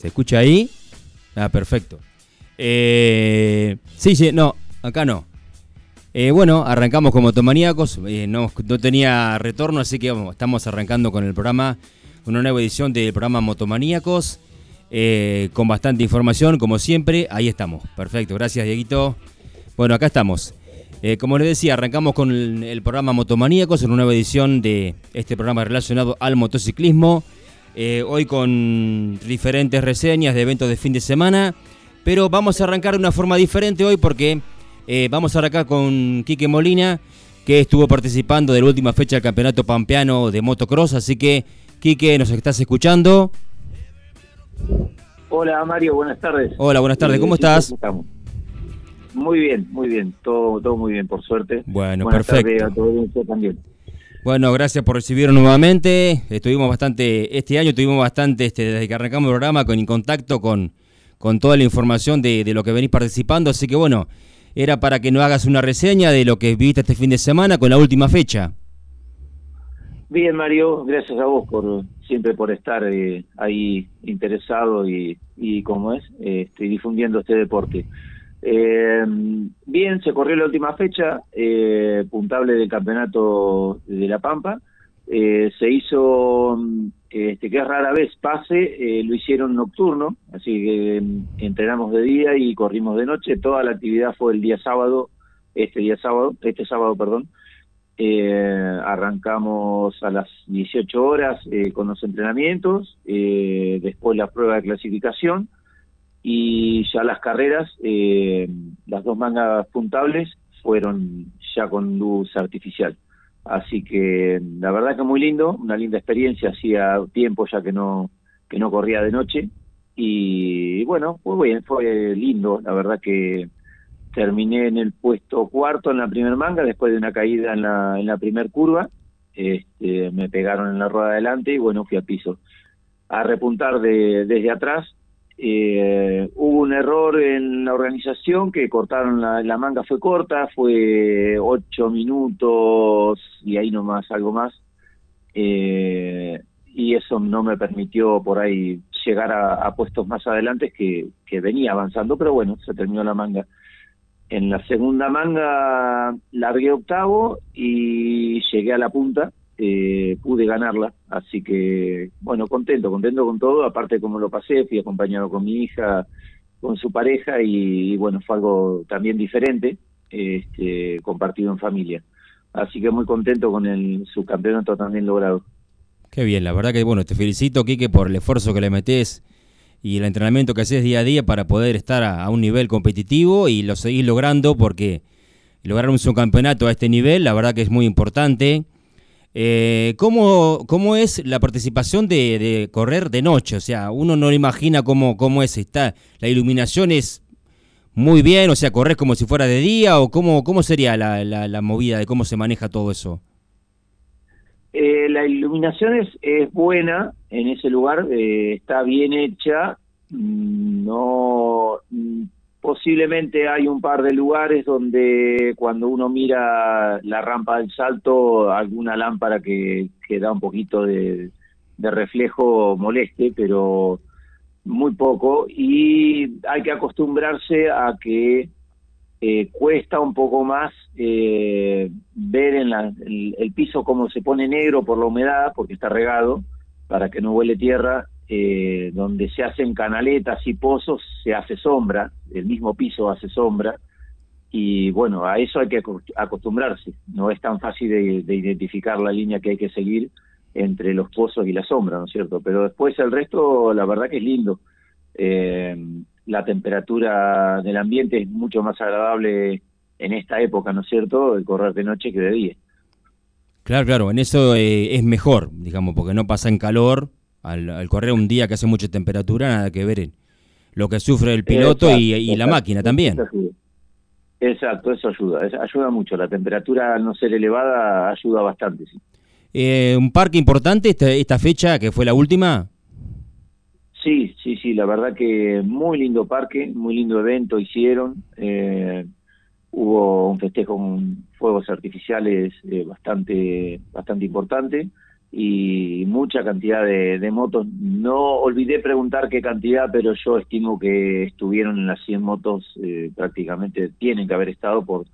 ¿Se escucha ahí? Ah, perfecto. Eh, sí, sí, no, acá no. Eh, bueno, arrancamos como motomaníacos. Eh, no, no, tenía retorno, así que estamos arrancando con el programa, una nueva edición del programa Motomaníacos, con bastante información, como siempre. Ahí estamos. Perfecto, gracias, Dieguito. Bueno, acá estamos. Como les decía, arrancamos con el, el programa Motomaníacos, en una nueva edición de este programa relacionado al motociclismo. Eh, hoy con diferentes reseñas de eventos de fin de semana, pero vamos a arrancar de una forma diferente hoy porque eh, vamos a arrancar con Quique Molina, que estuvo participando de la última fecha del Campeonato Pampeano de Motocross, así que Quique, nos estás escuchando. Hola Mario, buenas tardes. Hola, buenas tardes, ¿cómo estás? Muy bien, muy bien, todo, todo muy bien, por suerte. Bueno, buenas perfecto. Tardes a todo también. Bueno, gracias por recibirnos nuevamente. Estuvimos bastante, este año tuvimos bastante, este, desde que arrancamos el programa, con en contacto con, con toda la información de, de, lo que venís participando. Así que bueno, era para que nos hagas una reseña de lo que viviste este fin de semana con la última fecha. Bien, Mario, gracias a vos por siempre por estar eh, ahí interesado y, y como es, este, difundiendo este deporte. Eh, bien, se corrió la última fecha, eh, puntable del campeonato de La Pampa. Eh, se hizo, este, que es rara vez pase, eh, lo hicieron nocturno, así que entrenamos de día y corrimos de noche. Toda la actividad fue el día sábado, este día sábado, este sábado, perdón. arrancamos a las 18 horas con los entrenamientos, después la prueba de clasificación y ya las carreras, eh, las dos mangas puntables fueron ya con luz artificial. Así que la verdad que muy lindo, una linda experiencia, hacía tiempo ya que no que no corría de noche y bueno, fue lindo, la verdad que terminé en el puesto cuarto en la primer manga después de una caída en la en la primer curva, este, me pegaron en la rueda adelante y bueno, fui a piso. A repuntar de, desde atrás eh, hubo un error en la organización que cortaron la, la, manga fue corta, fue ocho minutos y ahí nomás algo más. Eh, y eso no me permitió por ahí llegar a, puestos más adelante que, venía avanzando, pero bueno, se terminó la manga. En la segunda manga largué octavo y llegué a la punta eh, pude ganarla, así que bueno, contento, contento con todo, aparte como lo pasé, fui acompañado con mi hija, con su pareja y, bueno, fue algo también diferente, este, compartido en familia. Así que muy contento con el subcampeonato también logrado. Qué bien, la verdad que bueno, te felicito, Quique, por el esfuerzo que le metes y el entrenamiento que haces día a día para poder estar a, a un nivel competitivo y lo seguís logrando porque lograr un subcampeonato a este nivel, la verdad que es muy importante. Eh, ¿cómo, ¿Cómo es la participación de, correr de noche? O sea, uno no imagina cómo, cómo es. Está, la iluminación es muy bien, o sea, corres como si fuera de día, o cómo, cómo sería la, la, la movida de cómo se maneja todo eso. Eh, la iluminación es, es, buena en ese lugar, eh, está bien hecha, mm, no posiblemente hay un par de lugares donde cuando uno mira la rampa del salto, alguna lámpara que, que da un poquito de, reflejo moleste, pero muy poco. Y hay que acostumbrarse a que eh, cuesta un poco más eh, ver en la, el, el, piso cómo se pone negro por la humedad, porque está regado, para que no huele tierra eh, donde se hacen canaletas y pozos, se hace sombra, el mismo piso hace sombra, y bueno, a eso hay que acostumbrarse, no es tan fácil de, identificar la línea que hay que seguir entre los pozos y la sombra, ¿no es cierto? Pero después el resto, la verdad que es lindo. Eh, la temperatura del ambiente es mucho más agradable en esta época, ¿no es cierto?, de correr de noche que de día. Claro, claro, en eso eh, es mejor, digamos, porque no pasa en calor al, correr un día que hace mucha temperatura, nada que ver en lo que sufre el piloto y, la máquina también. Exacto, eso ayuda, ayuda mucho. La temperatura al no ser elevada ayuda bastante, sí. Eh, ¿Un parque importante esta, esta fecha, que fue la última? Sí, sí, sí, la verdad que muy lindo parque, muy lindo evento hicieron. Eh, hubo un festejo con fuegos artificiales eh, bastante, bastante importante y mucha cantidad de, motos. No olvidé preguntar qué cantidad, pero yo estimo que estuvieron en las 100 motos, eh, prácticamente tienen que haber estado por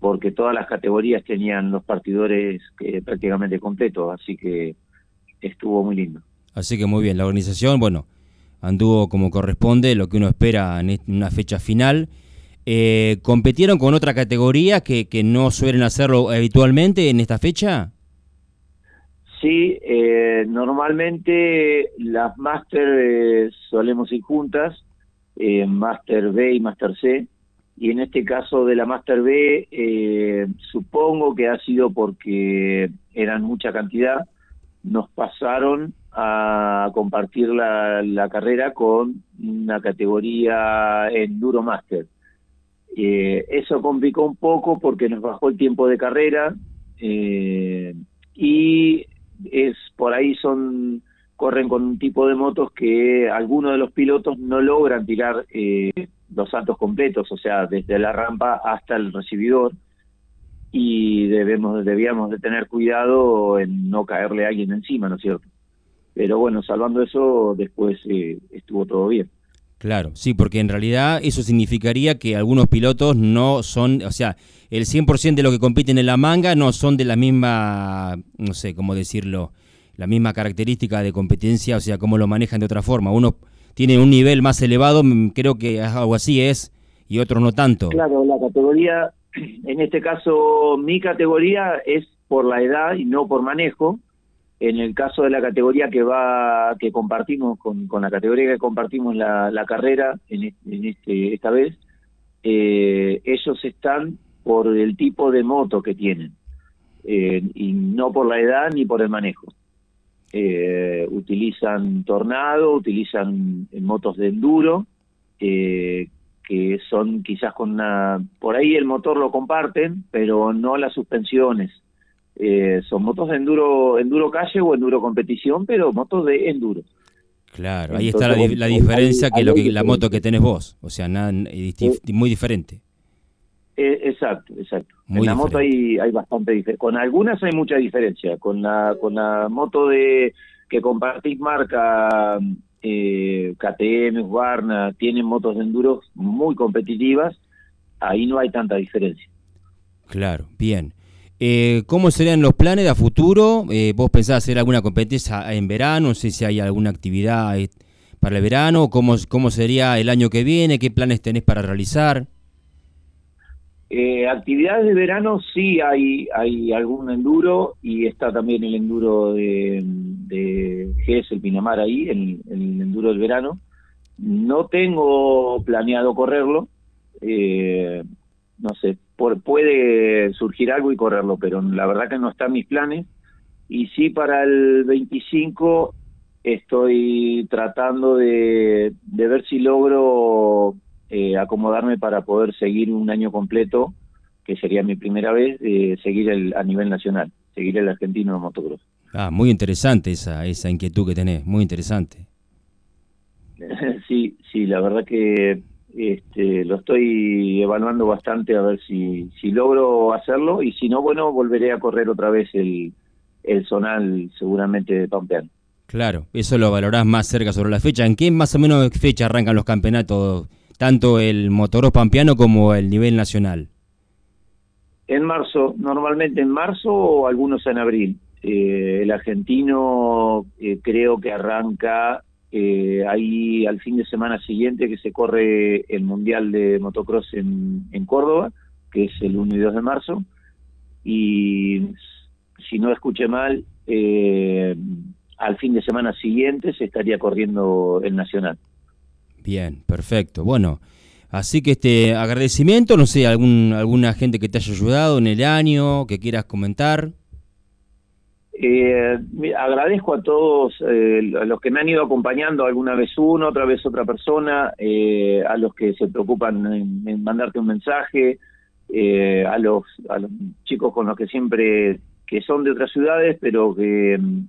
porque todas las categorías tenían los partidores eh, prácticamente completos, así que estuvo muy lindo. Así que muy bien, la organización, bueno, anduvo como corresponde, lo que uno espera en una fecha final. Eh, ¿Competieron con otra categoría que, que no suelen hacerlo habitualmente en esta fecha? Sí, eh, normalmente las Master eh, solemos ir juntas, eh, Master B y Master C, y en este caso de la Master B eh, supongo que ha sido porque eran mucha cantidad, nos pasaron a compartir la, la carrera con una categoría Enduro Master. eso complicó un poco porque nos bajó el tiempo de carrera y es por ahí son corren con un tipo de motos que algunos de los pilotos no logran tirar eh, los saltos completos, o sea, desde la rampa hasta el recibidor y debemos debíamos de tener cuidado en no caerle a alguien encima, ¿no es cierto? Pero bueno, salvando eso, después eh, estuvo todo bien. Claro, sí, porque en realidad eso significaría que algunos pilotos no son, o sea, el 100% de los que compiten en la manga no son de la misma, no sé cómo decirlo, la misma característica de competencia, o sea, cómo lo manejan de otra forma. Uno tiene un nivel más elevado, mm, creo que algo así es, y otros no tanto. Claro, la categoría, en este caso mi categoría es por la edad y no por manejo, en el caso de la categoría que va que compartimos con, con la categoría que compartimos la, carrera en, este, esta vez eh, ellos están por el tipo de moto que tienen eh, y no por la edad ni por el manejo. Eh, utilizan tornado utilizan motos de enduro que son quizás con una por ahí el motor lo comparten pero no las suspensiones eh, son motos de enduro, enduro calle o enduro competición, pero motos de enduro. Claro, ahí está la, diferencia que, lo que la moto que tenés vos, o sea, nada, muy diferente. Eh, exacto, exacto. en la moto hay, hay bastante diferencia. Con algunas hay mucha diferencia. Con la, con la moto de que compartís marca eh, KTM, Warna, tienen motos de enduro muy competitivas, ahí no hay tanta diferencia. Claro, bien. Eh, ¿Cómo serían los planes a futuro? Eh, ¿Vos pensás hacer alguna competencia en verano? No sé si hay alguna actividad eh, para el verano. ¿Cómo, ¿Cómo sería el año que viene? ¿Qué planes tenés para realizar? Eh, actividades de verano sí hay hay algún enduro y está también el enduro de, de GES, el Pinamar ahí, el, el enduro del verano. No tengo planeado correrlo, eh, no sé, puede surgir algo y correrlo, pero la verdad que no está en mis planes. Y sí, para el 25 estoy tratando de, ver si logro eh, acomodarme para poder seguir un año completo, que sería mi primera vez, eh, seguir el, a nivel nacional, seguir el argentino de motocross. Ah, muy interesante esa, esa inquietud que tenés, muy interesante. sí, sí, la verdad que este, lo estoy evaluando bastante a ver si, si logro hacerlo y si no, bueno, volveré a correr otra vez el, el zonal seguramente de Pampeano. Claro, eso lo valorás más cerca sobre la fecha. ¿En qué más o menos fecha arrancan los campeonatos, tanto el Motoros Pampeano como el nivel nacional? En marzo, normalmente en marzo o algunos en abril. Eh, el argentino eh, creo que arranca eh, ahí al fin de semana siguiente que se corre el Mundial de Motocross en, en Córdoba, que es el 1 y 2 de marzo, y si no escuché mal, eh, al fin de semana siguiente se estaría corriendo el Nacional. Bien, perfecto. Bueno, así que este agradecimiento, no sé, algún, alguna gente que te haya ayudado en el año, que quieras comentar. Eh, agradezco a todos eh, los que me han ido acompañando alguna vez uno, otra vez otra persona, eh, a los que se preocupan en, mandarte un mensaje, eh, a los a los chicos con los que siempre que son de otras ciudades, pero que mm,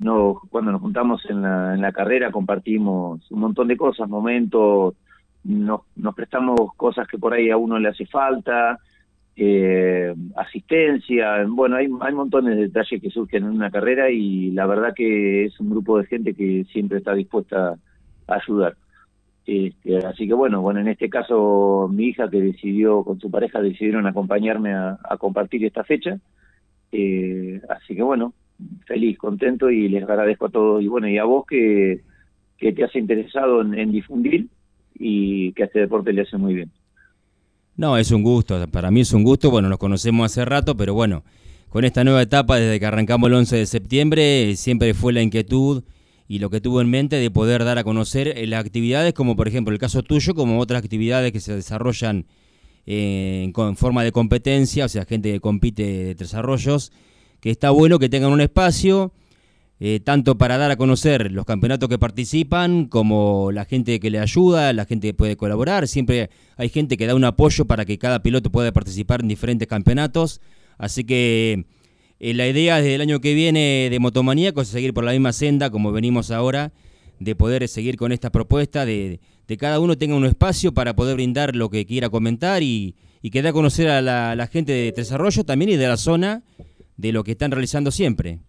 no cuando nos juntamos en la, en la carrera compartimos un montón de cosas, momentos, nos, nos prestamos cosas que por ahí a uno le hace falta eh, asistencia, bueno, hay, hay montones de detalles que surgen en una carrera y la verdad que es un grupo de gente que siempre está dispuesta a ayudar. Este, así que bueno, bueno, en este caso mi hija que decidió con su pareja decidieron acompañarme a, compartir esta fecha, eh, así que bueno, feliz, contento y les agradezco a todos y bueno, y a vos que, que te has interesado en difundir y que a este deporte le hace muy bien. No, es un gusto, para mí es un gusto, bueno, nos conocemos hace rato, pero bueno, con esta nueva etapa desde que arrancamos el 11 de septiembre, siempre fue la inquietud y lo que tuvo en mente de poder dar a conocer eh, las actividades, como por ejemplo el caso tuyo, como otras actividades que se desarrollan eh, en forma de competencia, o sea, gente que compite de desarrollos, que está bueno que tengan un espacio eh, tanto para dar a conocer los campeonatos que participan, como la gente que le ayuda, la gente que puede colaborar. Siempre hay gente que da un apoyo para que cada piloto pueda participar en diferentes campeonatos. Así que eh, la idea desde el año que viene de Motomaníaco es seguir por la misma senda como venimos ahora, de poder seguir con esta propuesta, de, de cada uno tenga un espacio para poder brindar lo que quiera comentar y, y que dé a conocer a la, la gente de desarrollo también y de la zona de lo que están realizando siempre.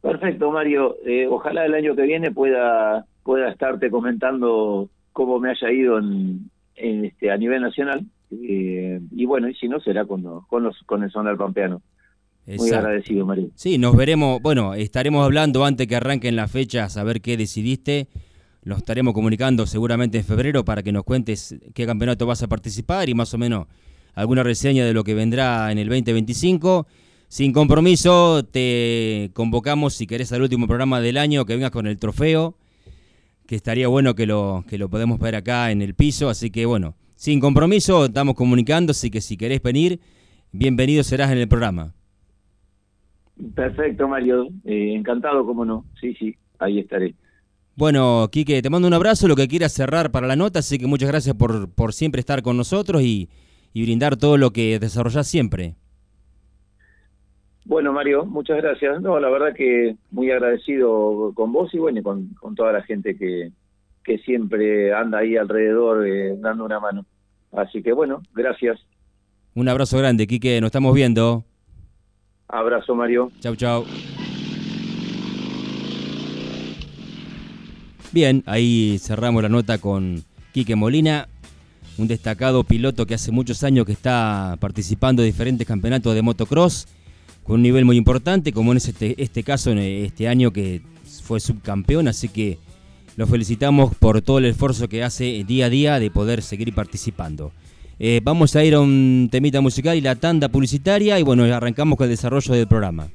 Perfecto, Mario. Eh, ojalá el año que viene pueda pueda estarte comentando cómo me haya ido en, este a nivel nacional. Eh, y bueno, y si no, será con, con, los, con el Sonar Pampeano. Muy agradecido, Mario. Sí, nos veremos, bueno, estaremos hablando antes que arranquen las fechas, a ver qué decidiste. Lo estaremos comunicando seguramente en febrero para que nos cuentes qué campeonato vas a participar y más o menos alguna reseña de lo que vendrá en el 2025. Sin compromiso, te convocamos si querés al último programa del año que vengas con el trofeo, que estaría bueno que lo, que lo podemos ver acá en el piso. Así que bueno, sin compromiso, estamos comunicando, así que si querés venir, bienvenido serás en el programa. Perfecto, Mario. Eh, encantado, cómo no. Sí, sí, ahí estaré. Bueno, Quique, te mando un abrazo, lo que quieras cerrar para la nota, así que muchas gracias por, por siempre estar con nosotros y, y brindar todo lo que desarrollás siempre. Bueno, Mario, muchas gracias. No, la verdad que muy agradecido con vos y bueno, y con, toda la gente que, que siempre anda ahí alrededor eh, dando una mano. Así que bueno, gracias. Un abrazo grande, Quique, nos estamos viendo. Abrazo, Mario. Chau, chau. Bien, ahí cerramos la nota con Quique Molina, un destacado piloto que hace muchos años que está participando de diferentes campeonatos de motocross con un nivel muy importante, como en este, este caso, en este año que fue subcampeón, así que lo felicitamos por todo el esfuerzo que hace día a día de poder seguir participando. Eh, vamos a ir a un temita musical y la tanda publicitaria y bueno, arrancamos con el desarrollo del programa.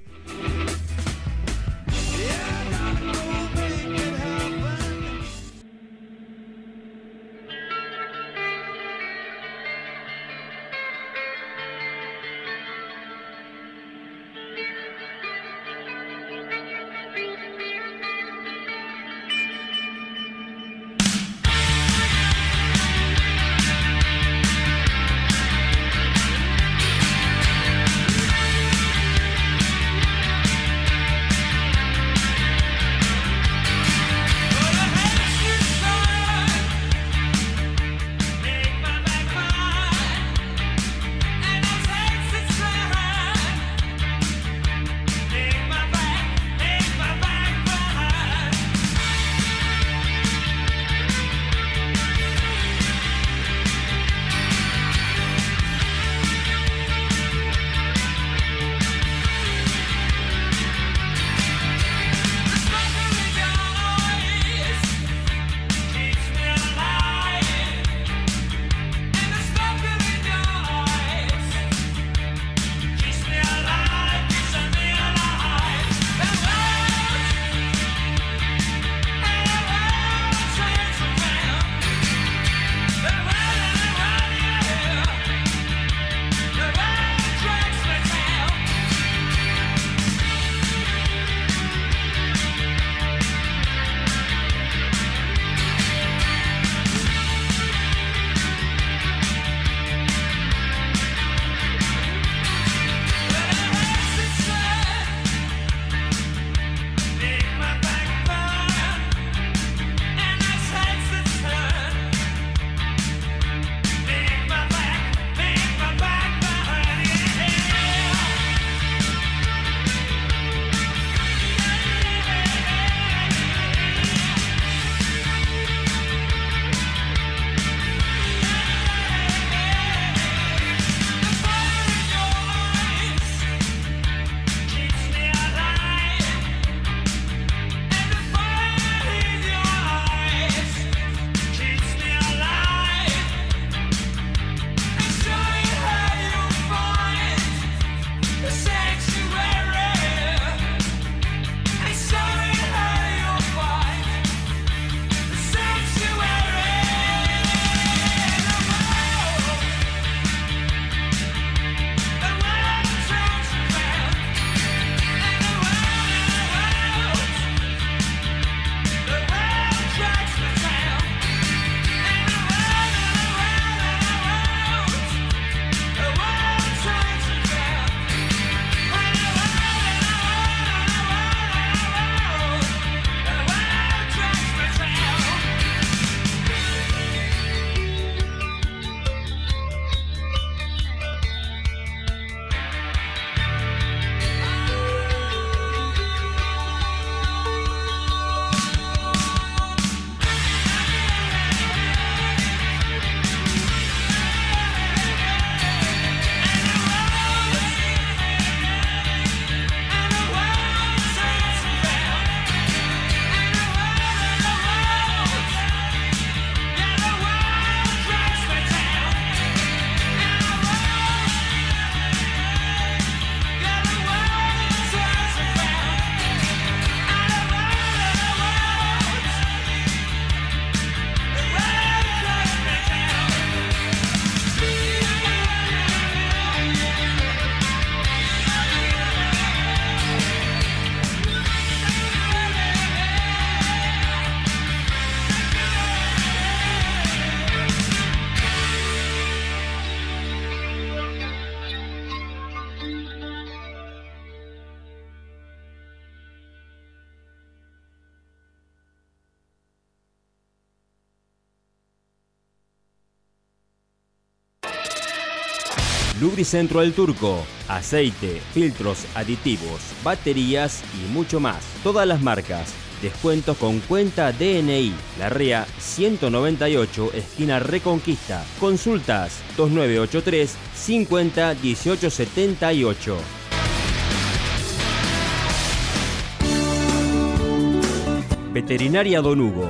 Lubricentro El Turco, aceite, filtros aditivos, baterías y mucho más. Todas las marcas. Descuentos con cuenta DNI. La REA 198, esquina Reconquista. Consultas 2983 50 1878. Veterinaria Don Hugo.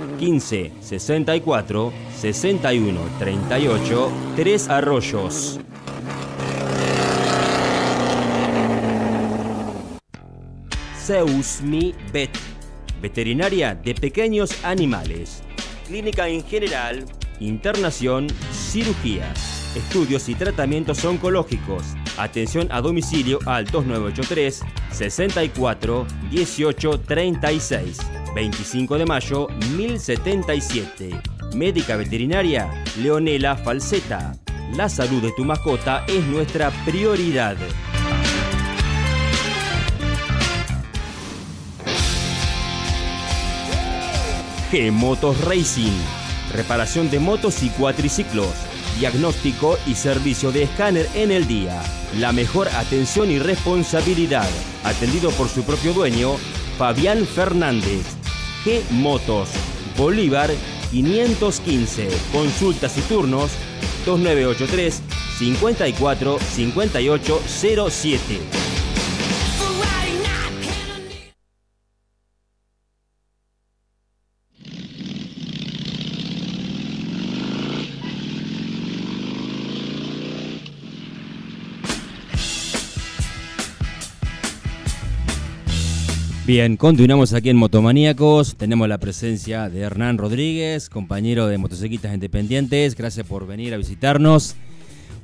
15 64 61 38 3 Arroyos. Zeus Mi Vet. Veterinaria de pequeños animales. Clínica en general. Internación. Cirugías. Estudios y tratamientos oncológicos. Atención a domicilio al 2983 64 18 36. 25 de mayo 1077. Médica veterinaria Leonela Falseta. La salud de tu mascota es nuestra prioridad. G-Motos Racing. Reparación de motos y cuatriciclos. Diagnóstico y servicio de escáner en el día. La mejor atención y responsabilidad. Atendido por su propio dueño, Fabián Fernández. G Motos. Bolívar 515. Consultas y turnos 2983 54 58 Bien, continuamos aquí en Motomaníacos. Tenemos la presencia de Hernán Rodríguez, compañero de Motociclistas Independientes. Gracias por venir a visitarnos.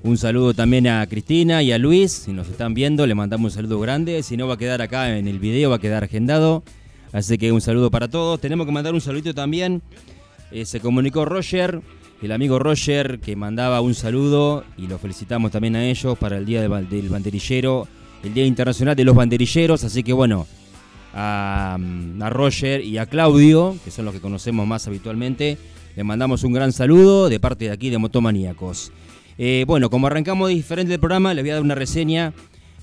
Un saludo también a Cristina y a Luis. Si nos están viendo, le mandamos un saludo grande. Si no, va a quedar acá en el video, va a quedar agendado. Así que un saludo para todos. Tenemos que mandar un saludito también. Eh, se comunicó Roger, el amigo Roger, que mandaba un saludo y lo felicitamos también a ellos para el Día del Banderillero, el Día Internacional de los Banderilleros. Así que bueno, a, Roger y a Claudio, que son los que conocemos más habitualmente. Le mandamos un gran saludo de parte de aquí de Motomaníacos. Eh, bueno, como arrancamos diferente del programa, les voy a dar una reseña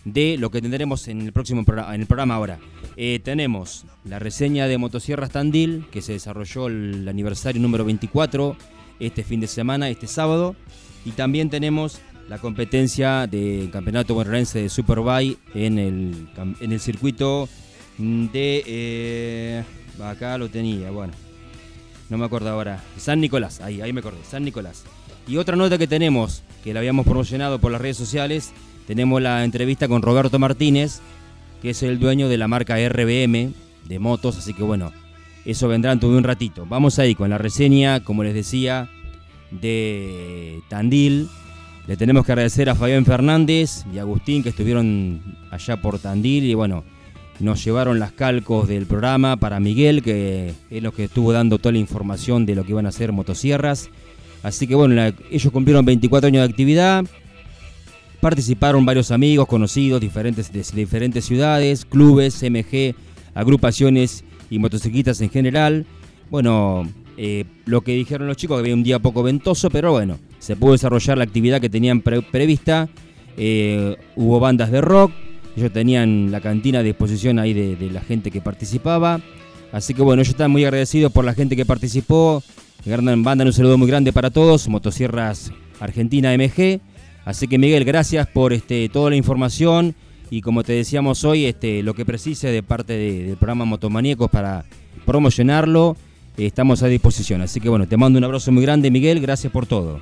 de lo que tendremos en el próximo programa, en el programa ahora. Eh, tenemos la reseña de Motosierras Tandil, que se desarrolló el aniversario número 24 este fin de semana, este sábado. Y también tenemos la competencia del Campeonato Bonaerense de Superbike en el, en el circuito de... Eh, acá lo tenía, bueno. No me acuerdo ahora. San Nicolás, ahí, ahí me acordé, San Nicolás. Y otra nota que tenemos, que la habíamos promocionado por las redes sociales, tenemos la entrevista con Roberto Martínez, que es el dueño de la marca RBM de motos, así que bueno, eso vendrá en todo un ratito. Vamos ahí con la reseña, como les decía, de Tandil. Le tenemos que agradecer a Fabián Fernández y Agustín que estuvieron allá por Tandil y bueno, nos llevaron las calcos del programa para Miguel, que es lo que estuvo dando toda la información de lo que iban a hacer motosierras. Así que bueno, ellos cumplieron 24 años de actividad. Participaron varios amigos conocidos diferentes, de diferentes ciudades, clubes, MG, agrupaciones y motociclistas en general. Bueno, eh, lo que dijeron los chicos, que había un día poco ventoso, pero bueno, se pudo desarrollar la actividad que tenían prevista. Eh, hubo bandas de rock, ellos tenían la cantina a disposición ahí de, la gente que participaba. Así que bueno, ellos están muy agradecidos por la gente que participó. Mandan un saludo muy grande para todos, Motosierras Argentina MG. Así que Miguel, gracias por este, toda la información y como te decíamos hoy, este, lo que precise de parte del programa Motomaníacos para promocionarlo, estamos a disposición. Así que bueno, te mando un abrazo muy grande Miguel, gracias por todo.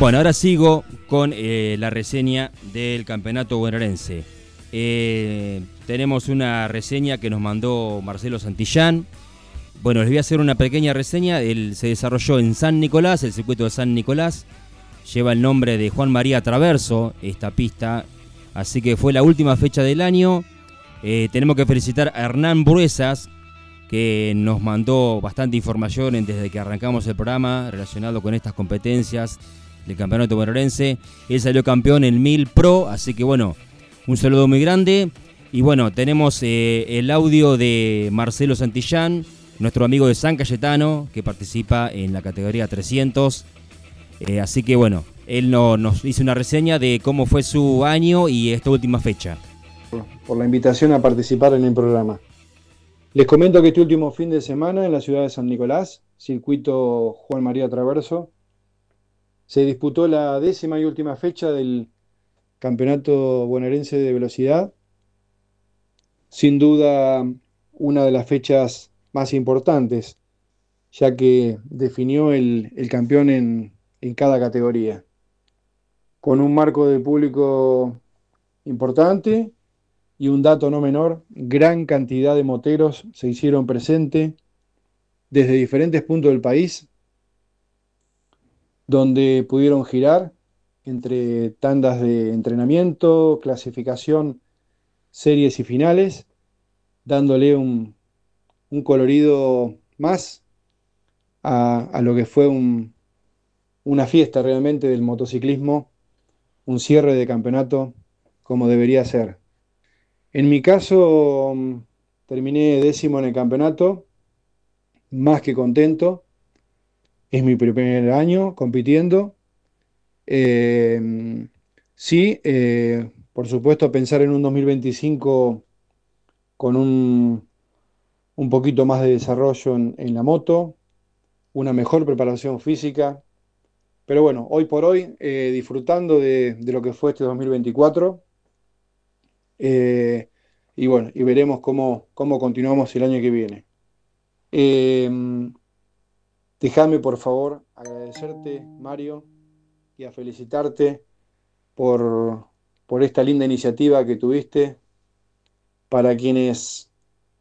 Bueno, ahora sigo con eh, la reseña del campeonato bonaerense. Eh, tenemos una reseña que nos mandó Marcelo Santillán. Bueno, les voy a hacer una pequeña reseña. Él se desarrolló en San Nicolás, el circuito de San Nicolás. Lleva el nombre de Juan María Traverso, esta pista. Así que fue la última fecha del año. Eh, tenemos que felicitar a Hernán Bruesas, que nos mandó bastante información desde que arrancamos el programa relacionado con estas competencias del campeonato bonaerense. Él salió campeón en 1000 Pro, así que bueno, un saludo muy grande. Y bueno, tenemos eh, el audio de Marcelo Santillán, nuestro amigo de San Cayetano, que participa en la categoría 300. Eh, así que bueno, él nos hizo una reseña de cómo fue su año y esta última fecha. Por la invitación a participar en el programa. Les comento que este último fin de semana en la ciudad de San Nicolás, circuito Juan María Traverso, se disputó la décima y última fecha del Campeonato Bonaerense de Velocidad. Sin duda, una de las fechas más importantes, ya que definió el, campeón en, en cada categoría. Con un marco de público importante y un dato no menor, gran cantidad de moteros se hicieron presente desde diferentes puntos del país donde pudieron girar entre tandas de entrenamiento, clasificación, series y finales, dándole un, colorido más a, lo que fue una fiesta realmente del motociclismo, un cierre de campeonato como debería ser. En mi caso, terminé décimo en el campeonato, más que contento, es mi primer año compitiendo. Eh, sí, eh, por supuesto, pensar en un 2025 con un, un poquito más de desarrollo en, la moto, una mejor preparación física. Pero bueno, hoy por hoy, eh, disfrutando de, lo que fue este 2024. y bueno, y veremos cómo, cómo continuamos el año que viene. Déjame, por favor, agradecerte, Mario, y a felicitarte por, esta linda iniciativa que tuviste para quienes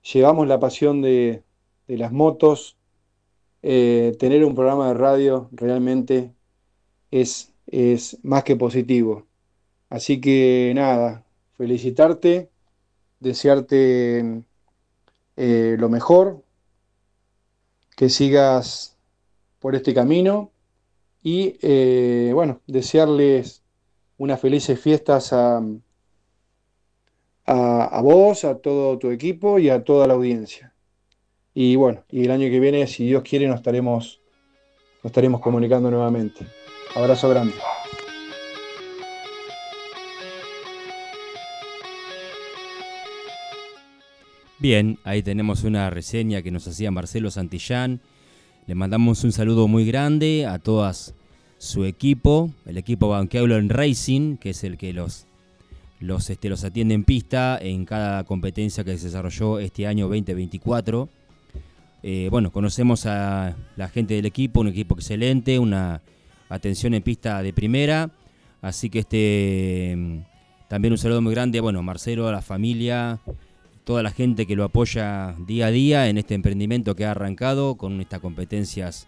llevamos la pasión de, las motos. Eh, tener un programa de radio realmente es, es más que positivo. Así que nada, felicitarte, desearte eh, lo mejor, que sigas por este camino y eh, bueno, desearles unas felices fiestas a, a, vos, a todo tu equipo y a toda la audiencia. Y bueno, y el año que viene, si Dios quiere, nos estaremos, nos estaremos comunicando nuevamente. Abrazo grande. Bien, ahí tenemos una reseña que nos hacía Marcelo Santillán le mandamos un saludo muy grande a todas su equipo, el equipo Banqueaulo en Racing, que es el que los, este, los atiende en pista en cada competencia que se desarrolló este año 2024. Eh, bueno, conocemos a la gente del equipo, un equipo excelente, una atención en pista de primera. Así que este también un saludo muy grande, bueno, Marcelo, a la familia, toda la gente que lo apoya día a día en este emprendimiento que ha arrancado con estas competencias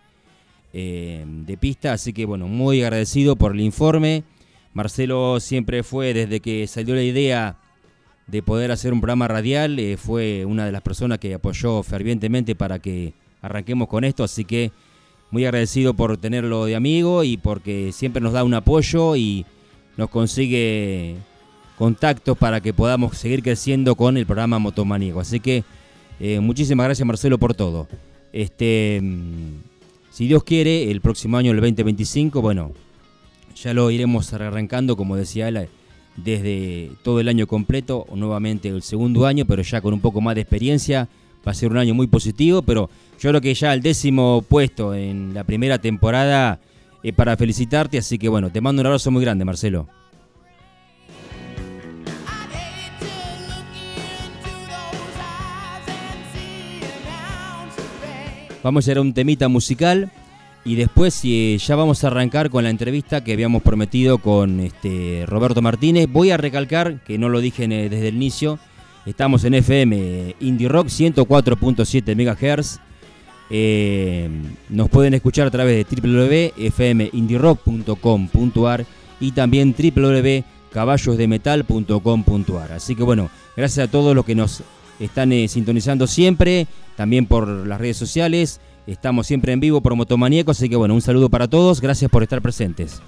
eh, de pista. Así que bueno, muy agradecido por el informe. Marcelo siempre fue, desde que salió la idea de poder hacer un programa radial, eh, fue una de las personas que apoyó fervientemente para que arranquemos con esto. Así que muy agradecido por tenerlo de amigo y porque siempre nos da un apoyo y nos consigue contactos para que podamos seguir creciendo con el programa Motomaniaco. Así que eh, muchísimas gracias Marcelo por todo. Este, mm, si Dios quiere, el próximo año, el 2025, bueno, ya lo iremos arrancando, como decía él, desde todo el año completo, nuevamente el segundo año, pero ya con un poco más de experiencia. Va a ser un año muy positivo, pero yo creo que ya el décimo puesto en la primera temporada es para felicitarte, así que bueno, te mando un abrazo muy grande, Marcelo. Vamos a ir a un temita musical y después eh, ya vamos a arrancar con la entrevista que habíamos prometido con este, Roberto Martínez. Voy a recalcar, que no lo dije eh, desde el inicio, estamos en FM Indie Rock 104.7 MHz. Eh, nos pueden escuchar a través de www.fmindierock.com.ar y también www.caballosdemetal.com.ar. Así que bueno, gracias a todos los que nos están sintonizando siempre, también por las redes sociales. Estamos siempre en vivo por Motomaníaco, así que bueno, un saludo para todos, gracias por estar presentes.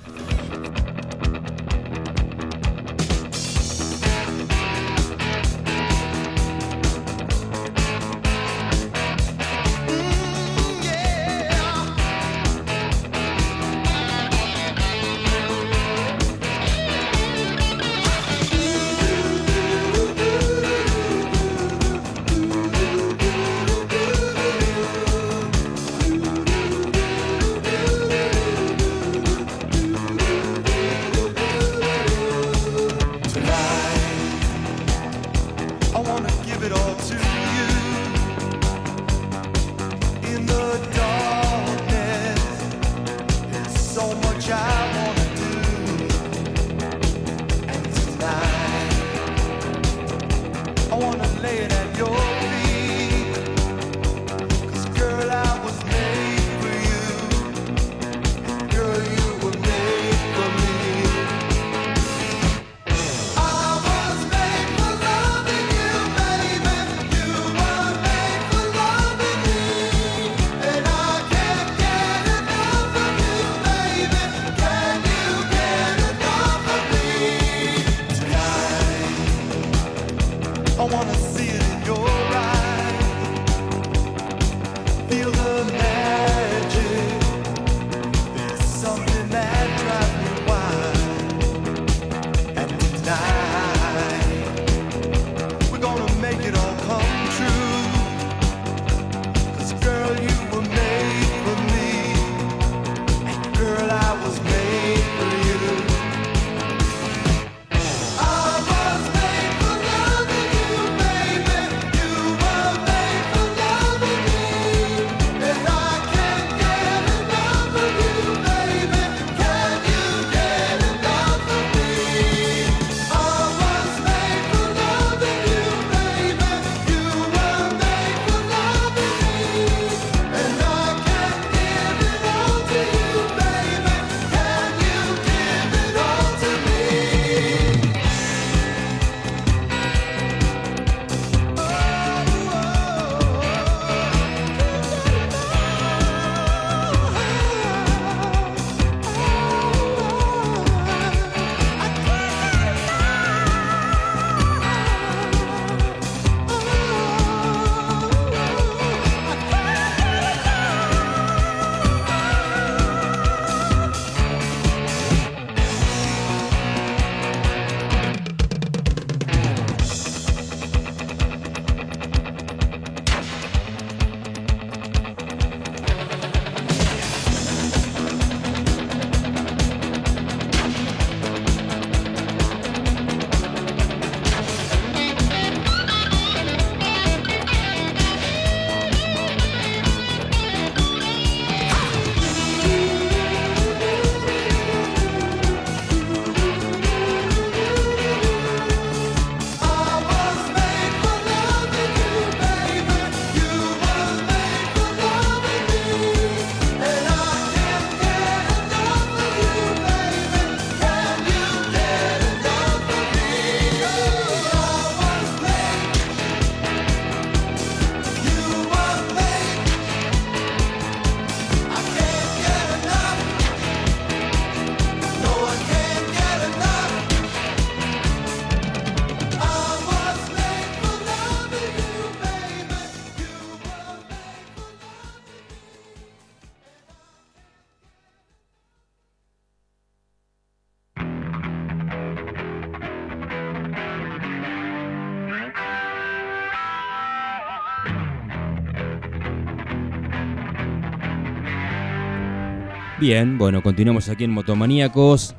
Bien, bueno, continuamos aquí en Motomaníacos.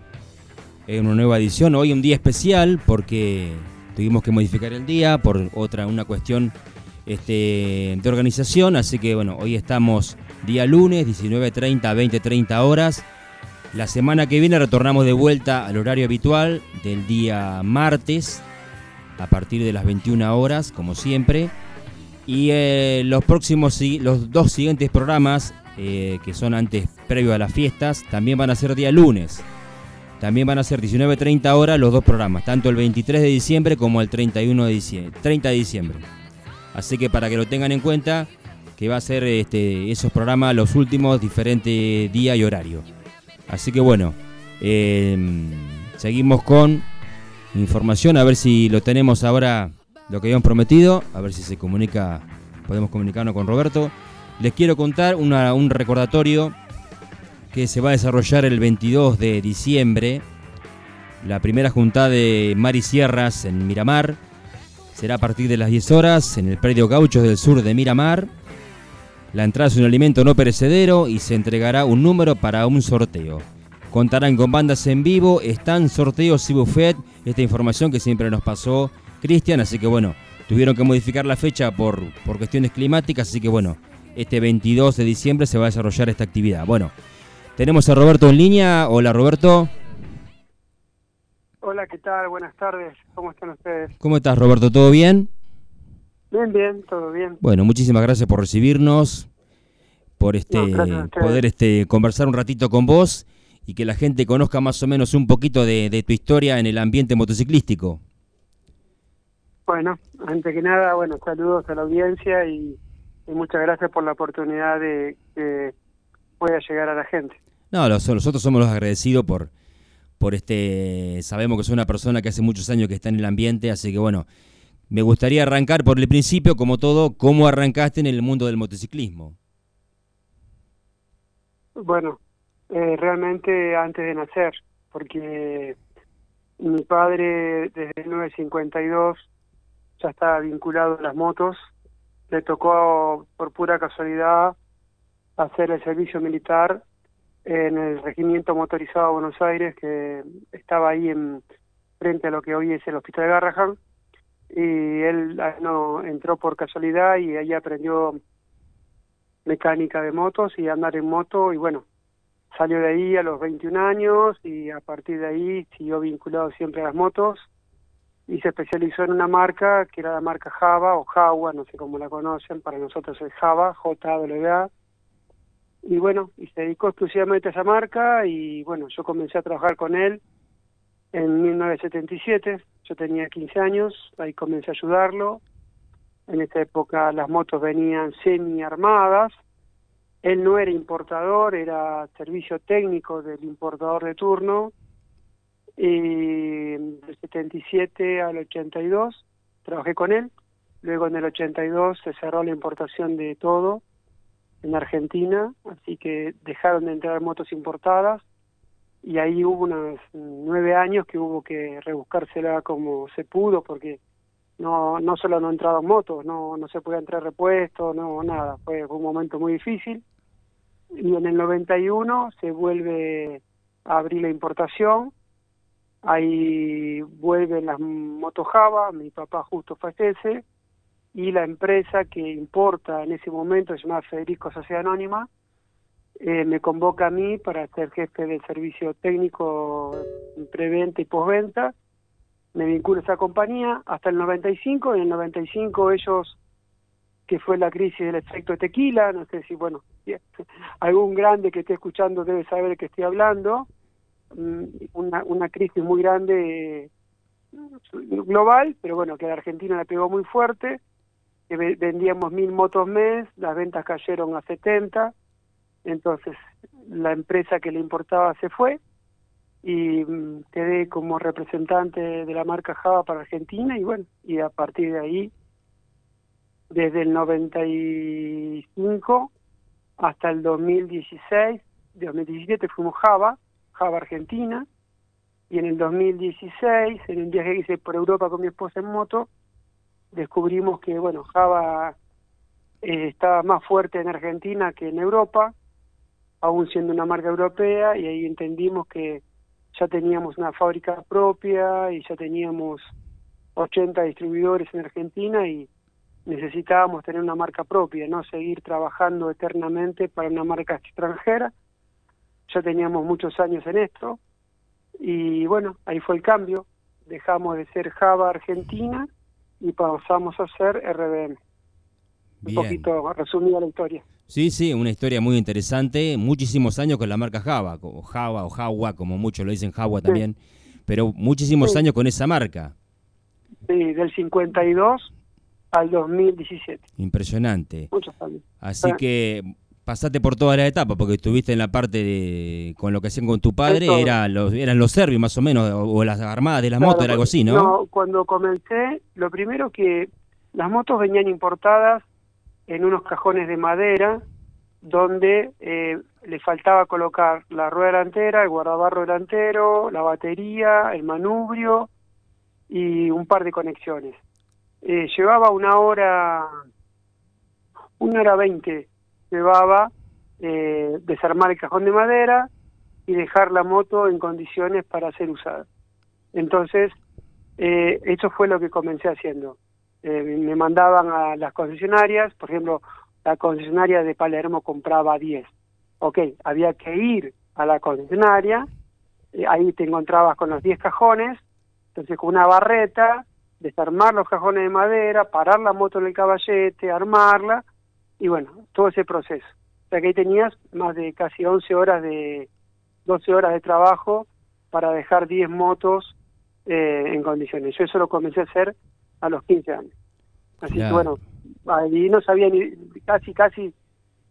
En una nueva edición. Hoy un día especial porque tuvimos que modificar el día por otra una cuestión este, de organización. Así que bueno, hoy estamos día lunes, 19.30 a 20.30 horas. La semana que viene retornamos de vuelta al horario habitual del día martes a partir de las 21 horas, como siempre. Y eh, los próximos, los dos siguientes programas, eh, que son antes, previo a las fiestas, también van a ser día lunes. También van a ser 19.30 horas los dos programas, tanto el 23 de diciembre como el 31 de diciembre, 30 de diciembre. Así que para que lo tengan en cuenta, que va a ser este, esos programas los últimos diferentes días y horario. Así que bueno, em, seguimos con información, a ver si lo tenemos ahora, lo que habíamos prometido, a ver si se comunica, podemos comunicarnos con Roberto. Les quiero contar un recordatorio que se va a desarrollar el 22 de diciembre. La primera juntada de Mari Sierras en Miramar será a partir de las 10 horas en el predio Gauchos del sur de Miramar. La entrada es un alimento no perecedero y se entregará un número para un sorteo. Contarán con bandas en vivo, están sorteos y buffet. Esta información que siempre nos pasó Cristian, así que bueno, tuvieron que modificar la fecha por, por cuestiones climáticas, así que bueno, este 22 de diciembre se va a desarrollar esta actividad. Bueno, tenemos a Roberto en línea. Hola Roberto. Hola, ¿qué tal? Buenas tardes. ¿Cómo están ustedes? ¿Cómo estás Roberto? ¿Todo bien? Bien, bien, todo bien. Bueno, muchísimas gracias por recibirnos, por este poder este conversar un ratito con vos y que la gente conozca más o menos un poquito de, tu historia en el ambiente motociclístico. Bueno, antes que nada, bueno, saludos a la audiencia y, muchas gracias por la oportunidad de que pueda llegar a la gente. No, nosotros somos los agradecidos por, por este, sabemos que es una persona que hace muchos años que está en el ambiente, así que bueno, me gustaría arrancar por el principio, como todo, ¿cómo arrancaste en el mundo del motociclismo? Bueno, eh, realmente antes de nacer, porque mi padre desde 1952 ya estaba vinculado a las motos, le tocó por pura casualidad hacer el servicio militar en el Regimiento Motorizado de Buenos Aires, que estaba ahí en frente a lo que hoy es el Hospital de Garrahan, y él ah, no entró por casualidad y ahí aprendió mecánica de motos y andar en moto. Y bueno, salió de ahí a los 21 años y a partir de ahí siguió vinculado siempre a las motos. Y se especializó en una marca que era la marca Java o Jawa, no sé cómo la conocen, para nosotros es Java, J-W-A. Y bueno, y se dedicó exclusivamente a esa marca y bueno, yo comencé a trabajar con él en 1977, yo tenía 15 años, ahí comencé a ayudarlo. En esta época las motos venían semi-armadas. Él no era importador, era servicio técnico del importador de turno. Y del 77 al 82 trabajé con él. Luego en el 82 se cerró la importación de todo en Argentina, así que dejaron de entrar motos importadas y ahí hubo unos nueve años que hubo que rebuscársela como se pudo porque no no solo no entraban motos, no no se podía entrar repuestos, no nada, fue, un momento muy difícil. Y en el 91 se vuelve a abrir la importación, ahí vuelven las motos Java, mi papá justo fallece y la empresa que importa en ese momento se llama Federico Sociedad Anónima eh, me convoca a mí para ser jefe del servicio técnico preventa y postventa. Me vinculo a esa compañía hasta el 95. En el 95 ellos, que fue la crisis del efecto tequila, no sé si, bueno, algún grande que esté escuchando debe saber qué estoy hablando. Mm, una, una crisis muy grande global, pero bueno, que a la Argentina la pegó muy fuerte. Vendíamos mil motos mes, las ventas cayeron a 70 entonces la empresa que le importaba se fue y mm, quedé como representante de la marca Java para Argentina y bueno, y a partir de ahí, desde el 95 hasta el 2016, 2017 fuimos Java, Java Argentina, y en el 2016, en un viaje que hice por Europa con mi esposa en moto, descubrimos que, bueno, Java eh, estaba más fuerte en Argentina que en Europa, aún siendo una marca europea, y ahí entendimos que ya teníamos una fábrica propia y ya teníamos 80 distribuidores en Argentina y necesitábamos tener una marca propia, no seguir trabajando eternamente para una marca extranjera. Ya teníamos muchos años en esto y bueno, ahí fue el cambio. Dejamos de ser Java Argentina y pasamos a ser RBM. Un poquito resumida la historia. Sí, sí, una historia muy interesante. Muchísimos años con la marca Java, o Java o Java, como muchos lo dicen Java también, pero muchísimos años con esa marca. Sí, del 52 al 2017. Impresionante. Muchos años. Así que pasaste por todas las etapas, porque estuviste en la parte de, con lo que hacían con tu padre, era los, eran los serbios más o menos, o, las armadas de las motos, era algo así, ¿no? No, cuando comencé, lo primero que las motos venían importadas en unos cajones de madera, donde eh, le faltaba colocar la rueda delantera, el guardabarro delantero, la batería, el manubrio y un par de conexiones. Eh, llevaba una hora, una hora veinte, llevaba eh, desarmar el cajón de madera y dejar la moto en condiciones para ser usada. Entonces, eh, eso fue lo que comencé haciendo. Eh, me mandaban a las concesionarias, por ejemplo, la concesionaria de Palermo compraba 10. Ok, había que ir a la concesionaria, ahí te encontrabas con los 10 cajones, entonces con una barreta desarmar los cajones de madera, parar la moto en el caballete, armarla, y bueno, todo ese proceso. O sea que ahí tenías más de casi 11 horas de, 12 horas de trabajo para dejar 10 motos eh, en condiciones. Yo eso lo comencé a hacer a los 15 años. Así que bueno, ahí no sabía ni casi, casi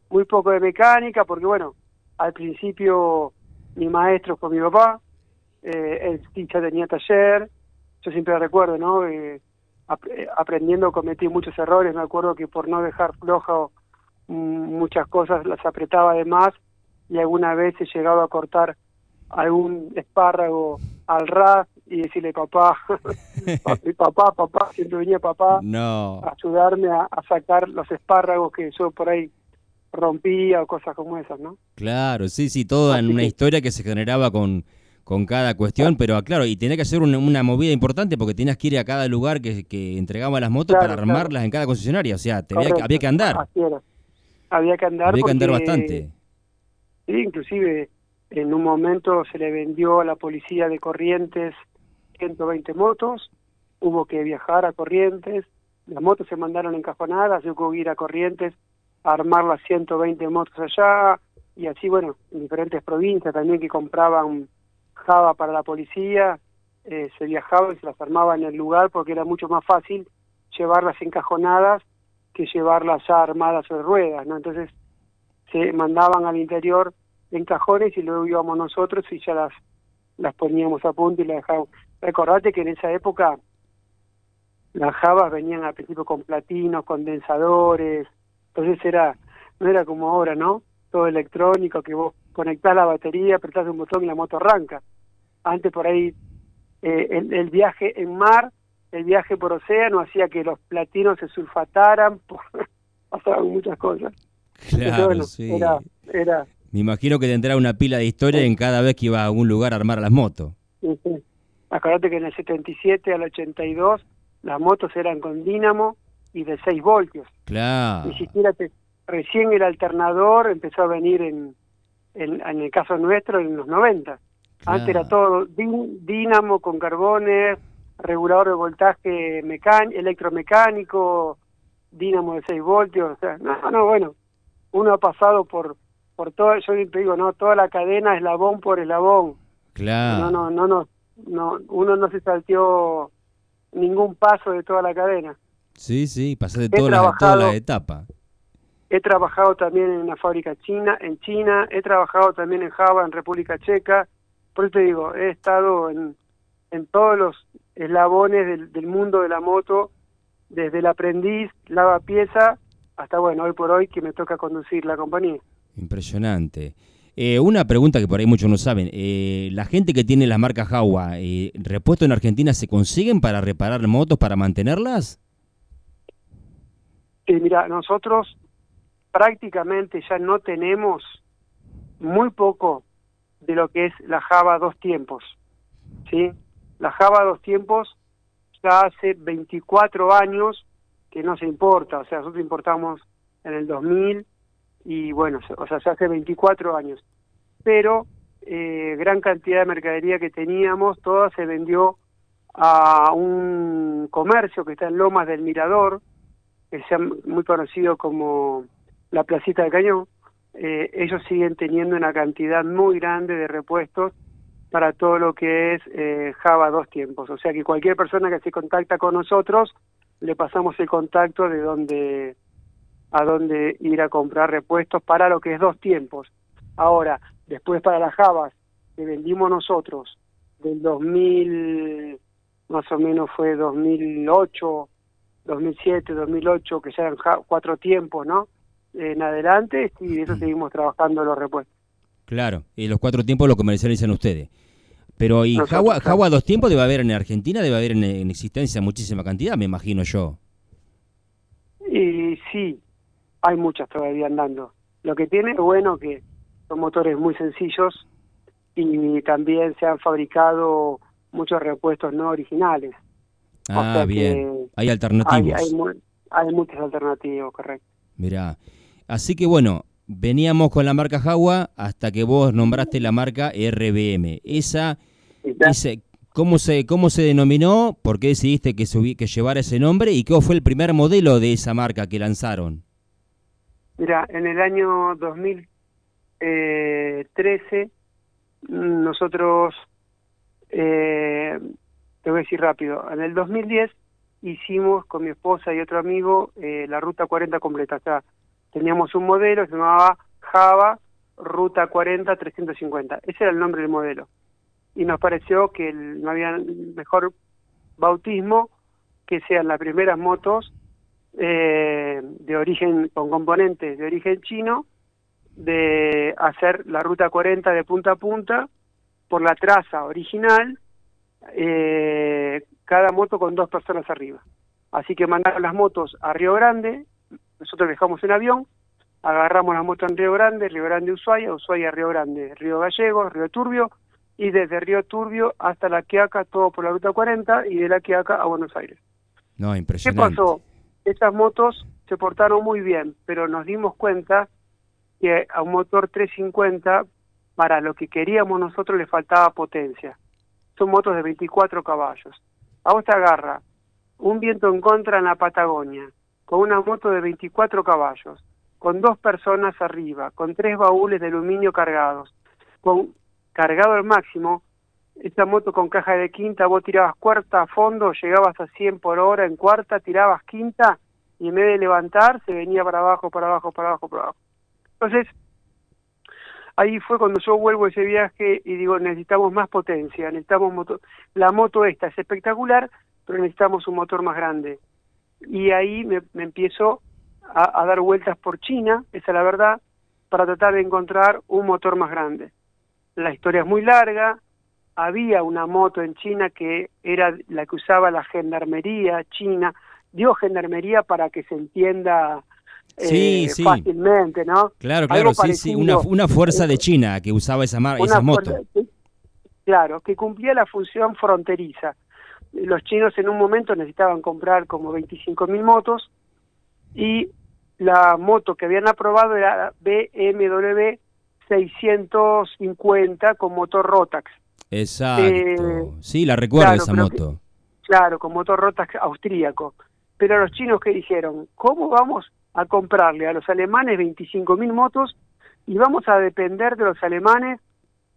muy poco de mecánica, porque bueno, al principio mi maestro fue mi papá, eh, él ya tenía taller, yo siempre recuerdo, ¿no? Eh, aprendiendo cometí muchos errores, me acuerdo que por no dejar floja mm, muchas cosas las apretaba de más y alguna vez he llegado a cortar algún espárrago al ras y decirle papá, papá, papá, siempre venía papá no. a ayudarme a, sacar los espárragos que yo por ahí rompía o cosas como esas, ¿no? Claro, sí, sí, todo en una historia que se generaba con con cada cuestión, pero claro, y tenía que hacer una, movida importante porque tenías que ir a cada lugar que, que entregaba las motos para armarlas en cada concesionaria, o sea, había, que andar. Había que andar. Había que andar bastante. Sí, inclusive en un momento se le vendió a la policía de Corrientes 120 motos, hubo que viajar a Corrientes, las motos se mandaron encajonadas, hubo que ir a Corrientes a armar las 120 motos allá, y así, bueno, en diferentes provincias también que compraban para la policía, eh, se viajaba y se las armaba en el lugar porque era mucho más fácil llevarlas encajonadas que llevarlas ya armadas o ruedas, ¿no? Entonces se mandaban al interior en cajones y luego íbamos nosotros y ya las las poníamos a punto y las dejábamos. Recordate que en esa época las jabas venían al principio con platinos, condensadores, entonces era no era como ahora, ¿no? Todo electrónico que vos conectás la batería, apretás un botón y la moto arranca antes por ahí eh, el, viaje en mar, el viaje por océano hacía que los platinos se sulfataran, pasaban muchas cosas. Claro, sí. Era, Me imagino que tendrá una pila de historia en cada vez que iba a algún lugar a armar las motos. Sí, sí. Acordate que en el 77 al 82 las motos eran con dínamo y de 6 voltios. Claro. Ni siquiera te, recién el alternador empezó a venir en, en, en el caso nuestro en los 90. Antes era todo dínamo con carbones, regulador de voltaje electromecánico, dínamo de 6 voltios, o sea, no, no, bueno, uno ha pasado por por todo, yo siempre digo, no, toda la cadena eslabón por eslabón. Claro. No, no, no, no, uno no se salteó ningún paso de toda la cadena. Sí, sí, pasé de todas las toda la etapas. He trabajado también en una fábrica china, en China, he trabajado también en Java, en República Checa, por eso te digo, he estado en, en todos los eslabones del, mundo de la moto, desde el aprendiz, lava pieza, hasta bueno, hoy por hoy que me toca conducir la compañía. Impresionante. Eh, una pregunta que por ahí muchos no saben. Eh, la gente que tiene las marcas Jawa, eh, ¿repuesto en Argentina se consiguen para reparar motos, para mantenerlas? Sí, mira, nosotros prácticamente ya no tenemos muy poco de lo que es la Java dos tiempos. ¿sí? La Java dos tiempos ya hace 24 años que no se importa, o sea, nosotros importamos en el 2000 y bueno, o sea, ya hace 24 años. Pero eh, gran cantidad de mercadería que teníamos, toda se vendió a un comercio que está en Lomas del Mirador, que sea muy conocido como la Placita de Cañón. Eh, ellos siguen teniendo una cantidad muy grande de repuestos para todo lo que es eh, Java dos tiempos. O sea que cualquier persona que se contacta con nosotros, le pasamos el contacto de dónde a dónde ir a comprar repuestos para lo que es dos tiempos. Ahora, después para las Javas que vendimos nosotros del 2000, más o menos fue 2008, 2007, 2008, que ya eran cuatro tiempos, ¿no? En adelante, y de eso seguimos trabajando los repuestos. Claro, y los cuatro tiempos lo comercializan ustedes. Pero ¿y Jagua, dos tiempos debe haber en Argentina? Debe haber en, existencia muchísima cantidad, me imagino yo. Y sí, hay muchas todavía andando. Lo que tiene es bueno que son motores muy sencillos y también se han fabricado muchos repuestos no originales. Ah, bien. Hay alternativas. Hay, hay, muchas alternativas, correcto. Mirá. Así que bueno, veníamos con la marca Jawa hasta que vos nombraste la marca RBM. Esa, ¿cómo se, cómo se denominó? ¿Por qué decidiste que, que llevara ese nombre? ¿Y qué fue el primer modelo de esa marca que lanzaron? Mira, en el año 2013 nosotros, eh, te voy a decir rápido, en el 2010 hicimos con mi esposa y otro amigo eh, la ruta 40 completa. O sea, teníamos un modelo que se llamaba Java Ruta 40 350. Ese era el nombre del modelo. Y nos pareció que no había mejor bautismo que sean las primeras motos eh, de origen con componentes de origen chino de hacer la ruta 40 de punta a punta por la traza original eh, cada moto con dos personas arriba así que mandaron las motos a Río Grande nosotros dejamos en avión, agarramos la moto en Río Grande, Río Grande Ushuaia, Ushuaia Río Grande, Río Gallego, Río Turbio, y desde Río Turbio hasta La Quiaca, todo por la ruta 40, y de La Quiaca a Buenos Aires. No, impresionante. ¿Qué pasó? Estas motos se portaron muy bien, pero nos dimos cuenta que a un motor 350, para lo que queríamos nosotros, le faltaba potencia. Son motos de 24 caballos. A vos te agarra un viento en contra en la Patagonia, con una moto de 24 caballos, con dos personas arriba, con tres baúles de aluminio cargados, cargado al máximo, esta moto con caja de quinta, vos tirabas cuarta a fondo, llegabas a 100 por hora en cuarta, tirabas quinta y en vez de levantar se venía para abajo, para abajo, para abajo, para abajo. Entonces, ahí fue cuando yo vuelvo ese viaje y digo, necesitamos más potencia, necesitamos moto, la moto esta es espectacular, pero necesitamos un motor más grande y ahí me, empiezo a, dar vueltas por China, esa es la verdad, para tratar de encontrar un motor más grande. La historia es muy larga, había una moto en China que era la que usaba la gendarmería china, dio gendarmería para que se entienda eh, fácilmente, ¿no? Claro, claro, sí, sí, una, una fuerza de China que usaba esa, esa moto. claro, que cumplía la función fronteriza los chinos en un momento necesitaban comprar como 25.000 motos y la moto que habían aprobado era BMW 650 con motor Rotax. Exacto. Eh, sí, la recuerdo esa moto. claro, con motor Rotax austríaco. Pero los chinos que dijeron, ¿cómo vamos a comprarle a los alemanes 25.000 motos y vamos a depender de los alemanes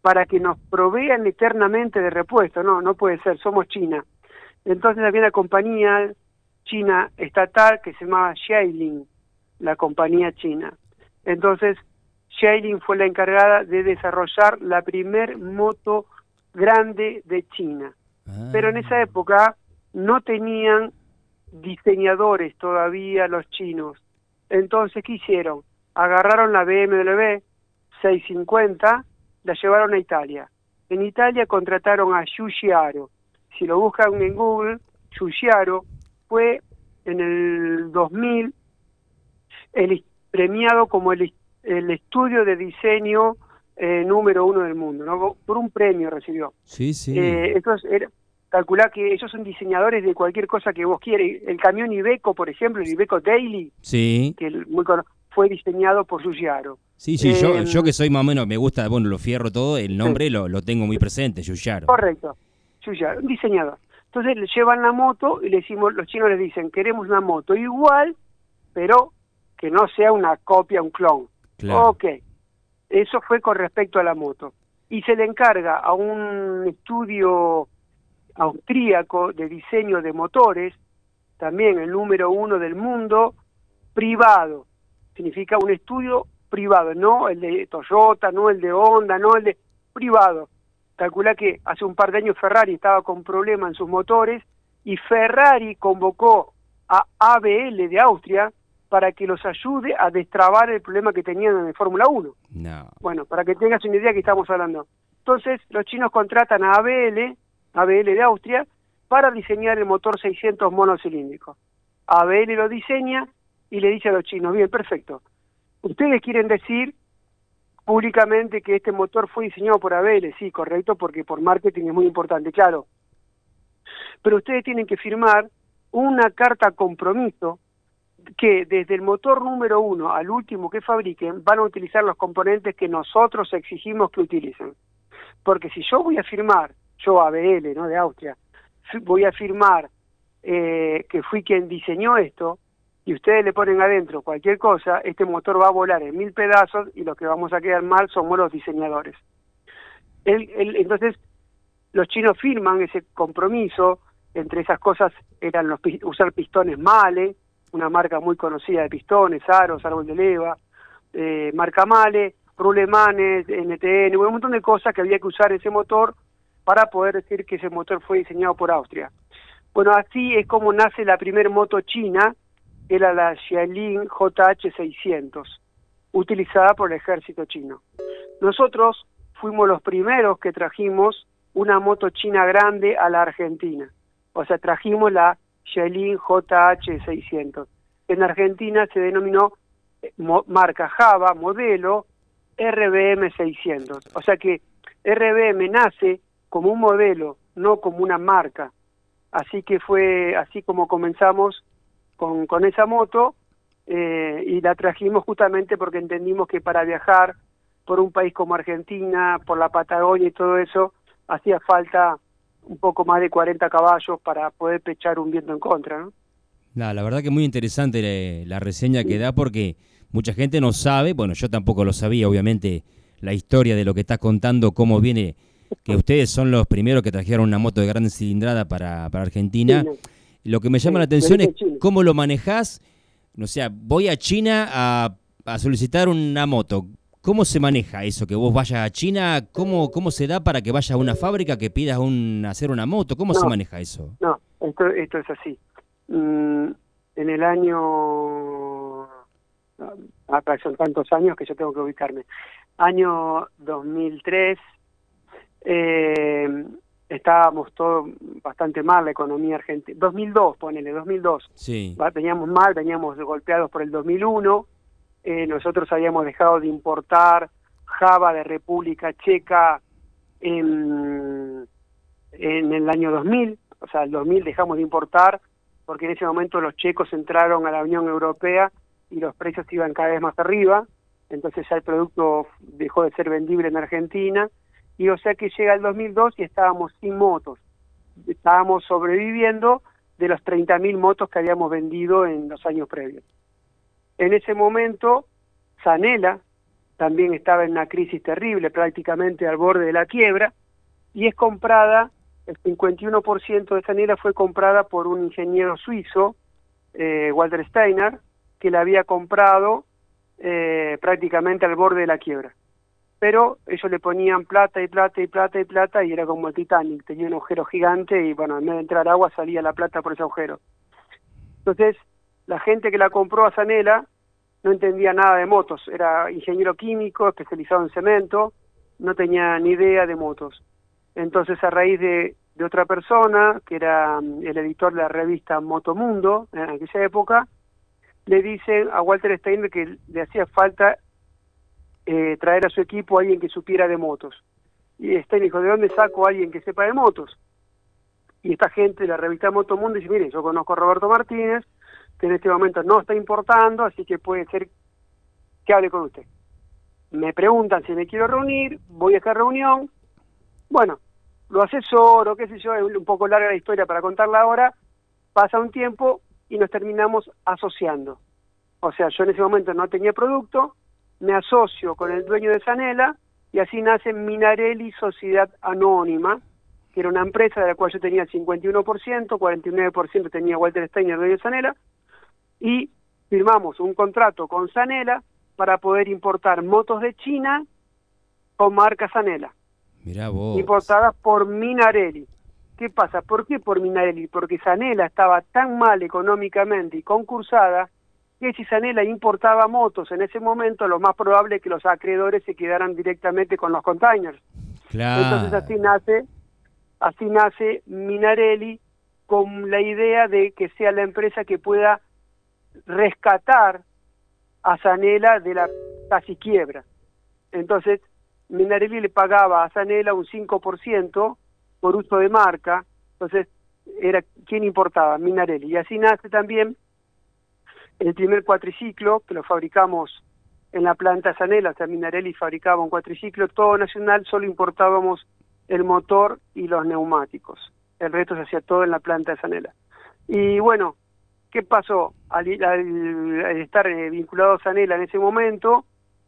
para que nos provean eternamente de repuesto? No, no puede ser, somos China. Entonces había una compañía china estatal que se llamaba Xiailin, la compañía china. Entonces, Xiailin fue la encargada de desarrollar la primer moto grande de China. Pero en esa ah. época no tenían diseñadores todavía los chinos. Entonces, ¿qué hicieron? Agarraron la BMW 650, la llevaron a Italia. En Italia contrataron a Giugiaro, si lo buscan en Google, Giugiaro fue en el 2000 el premiado como el, el estudio de diseño eh, número uno del mundo, ¿no? Por un premio recibió. Sí, sí. Eh, estos era- calculá que ellos son diseñadores de cualquier cosa que vos quieras. El camión Iveco, por ejemplo, el Iveco Daily, sí. que el- muy cono- fue diseñado por Giugiaro. Sí, sí, yo, Eh, yo que soy más o menos, me gusta, bueno, lo fierro todo, el nombre lo, lo tengo muy presente, Yuyaro. Correcto, Giugiaro, un diseñador. Entonces le llevan la moto y le decimos, los chinos les dicen, queremos una moto igual, pero que no sea una copia, un clon. Claro. Ok, eso fue con respecto a la moto. Y se le encarga a un estudio austríaco de diseño de motores, también el número uno del mundo, privado. Significa un estudio privado, no el de Toyota, no el de Honda, no el de privado. Calcula que hace un par de años Ferrari estaba con problemas en sus motores y Ferrari convocó a ABL de Austria para que los ayude a destrabar el problema que tenían en el Fórmula 1. No. Bueno, para que tengas una idea que estamos hablando. Entonces, los chinos contratan a ABL, ABL de Austria, para diseñar el motor 600 monocilíndrico. ABL lo diseña y le dice a los chinos, bien, perfecto. Ustedes quieren decir públicamente que este motor fue diseñado por ABL, sí, correcto, porque por marketing es muy importante, claro. Pero ustedes tienen que firmar una carta compromiso que desde el motor número uno al último que fabriquen van a utilizar los componentes que nosotros exigimos que utilicen. Porque si yo voy a firmar, yo ABL, ¿no? De Austria, voy a firmar eh, que fui quien diseñó esto, y ustedes le ponen adentro cualquier cosa, este motor va a volar en mil pedazos y los que vamos a quedar mal somos los diseñadores. El- entonces, los chinos firman ese compromiso, entre esas cosas eran los, usar pistones Male, una marca muy conocida de pistones, aros, árbol de leva, eh, marca Male, rulemanes, NTN, un montón de cosas que había que usar ese motor para poder decir que ese motor fue diseñado por Austria. Bueno, así es como nace la primer moto china, era la Xiaolin JH600, utilizada por el ejército chino. Nosotros fuimos los primeros que trajimos una moto china grande a la Argentina. O sea, trajimos la Xiaolin JH600. En Argentina se denominó eh, marca Java, modelo RBM 600. O sea que RBM nace como un modelo, no como una marca. Así que fue así como comenzamos con, con esa moto eh, y la trajimos justamente porque entendimos que para viajar por un país como Argentina, por la Patagonia y todo eso, hacía falta un poco más de 40 caballos para poder pechar un viento en contra, ¿no? La verdad que muy interesante eh, la reseña que da porque mucha gente no sabe, bueno, yo tampoco lo sabía, obviamente, la historia de lo que estás contando, cómo viene, que ustedes son los primeros que trajeron una moto de gran cilindrada para, para Argentina. Sí, no. Lo que me llama Sí, la atención es cómo lo manejás. O sea, voy a China a, a solicitar una moto. ¿Cómo se maneja eso? Que vos vayas a China, ¿cómo, cómo se da para que vayas a una fábrica que pidas un, hacer una moto? ¿Cómo se No. maneja eso? No, esto, esto es así. Mm, en el año... Acá son tantos años que yo tengo que ubicarme. Año 2003, eh, estábamos todos bastante mal, la economía argentina. 2002, ponele, 2002. Sí. Veníamos mal, veníamos golpeados por el 2001. Eh, nosotros habíamos dejado de importar Java de República Checa en, en el año 2000. O sea, el 2000 dejamos de importar porque en ese momento los checos entraron a la Unión Europea y los precios iban cada vez más arriba. Entonces ya el producto dejó de ser vendible en Argentina. Y o sea que llega el 2002 y estábamos sin motos. Estábamos sobreviviendo de las 30.000 motos que habíamos vendido en los años previos. En ese momento, Zanela también estaba en una crisis terrible, prácticamente al borde de la quiebra, y es comprada, el 51% de Zanela fue comprada por un ingeniero suizo, eh, Walter Steiner, que la había comprado eh, prácticamente al borde de la quiebra. Pero ellos le ponían plata y plata y plata y plata y era como el Titanic, tenía un agujero gigante y bueno, en vez de entrar agua salía la plata por ese agujero. Entonces, la gente que la compró a Zanela no entendía nada de motos, era ingeniero químico, especializado en cemento, no tenía ni idea de motos. Entonces, a raíz de, de otra persona, que era mm, el editor de la revista Motomundo en aquella época, le dicen a Walter Steiner que le hacía falta eh, traer a su equipo a alguien que supiera de motos. Y Stein dijo, ¿de dónde saco a alguien que sepa de motos? Y esta gente la revista Motomundo dice, mire, yo conozco a Roberto Martínez, que en este momento no está importando, así que puede ser que hable con usted. Me preguntan si me quiero reunir, voy a esta reunión, bueno, lo asesoro, qué sé yo, es un poco larga la historia para contarla ahora, pasa un tiempo y nos terminamos asociando. O sea, yo en ese momento no tenía producto, me asocio con el dueño de Sanela y así nace Minarelli Sociedad Anónima, que era una empresa de la cual yo tenía el 51%, 49% tenía Walter Steiner, dueño de Sanela, y firmamos un contrato con Sanela para poder importar motos de China con marca Sanela. Importadas por Minarelli. ¿Qué pasa? ¿Por qué por Minarelli? Porque Sanela estaba tan mal económicamente y concursada que si Sanela importaba motos en ese momento, lo más probable es que los acreedores se quedaran directamente con los containers. Entonces así nace, así nace Minarelli con la idea de que sea la empresa que pueda rescatar a Sanela de la casi quiebra. Entonces, Minarelli le pagaba a Sanela un 5% por uso de marca, entonces era quien importaba, Minarelli. Y así nace también el primer cuatriciclo, que lo fabricamos en la planta Sanela, o sea, Minarelli fabricaba un cuatriciclo todo nacional, solo importábamos el motor y los neumáticos. El resto se hacía todo en la planta de Sanela. Y bueno, ¿qué pasó? Al, estar eh, vinculado a Sanela en ese momento,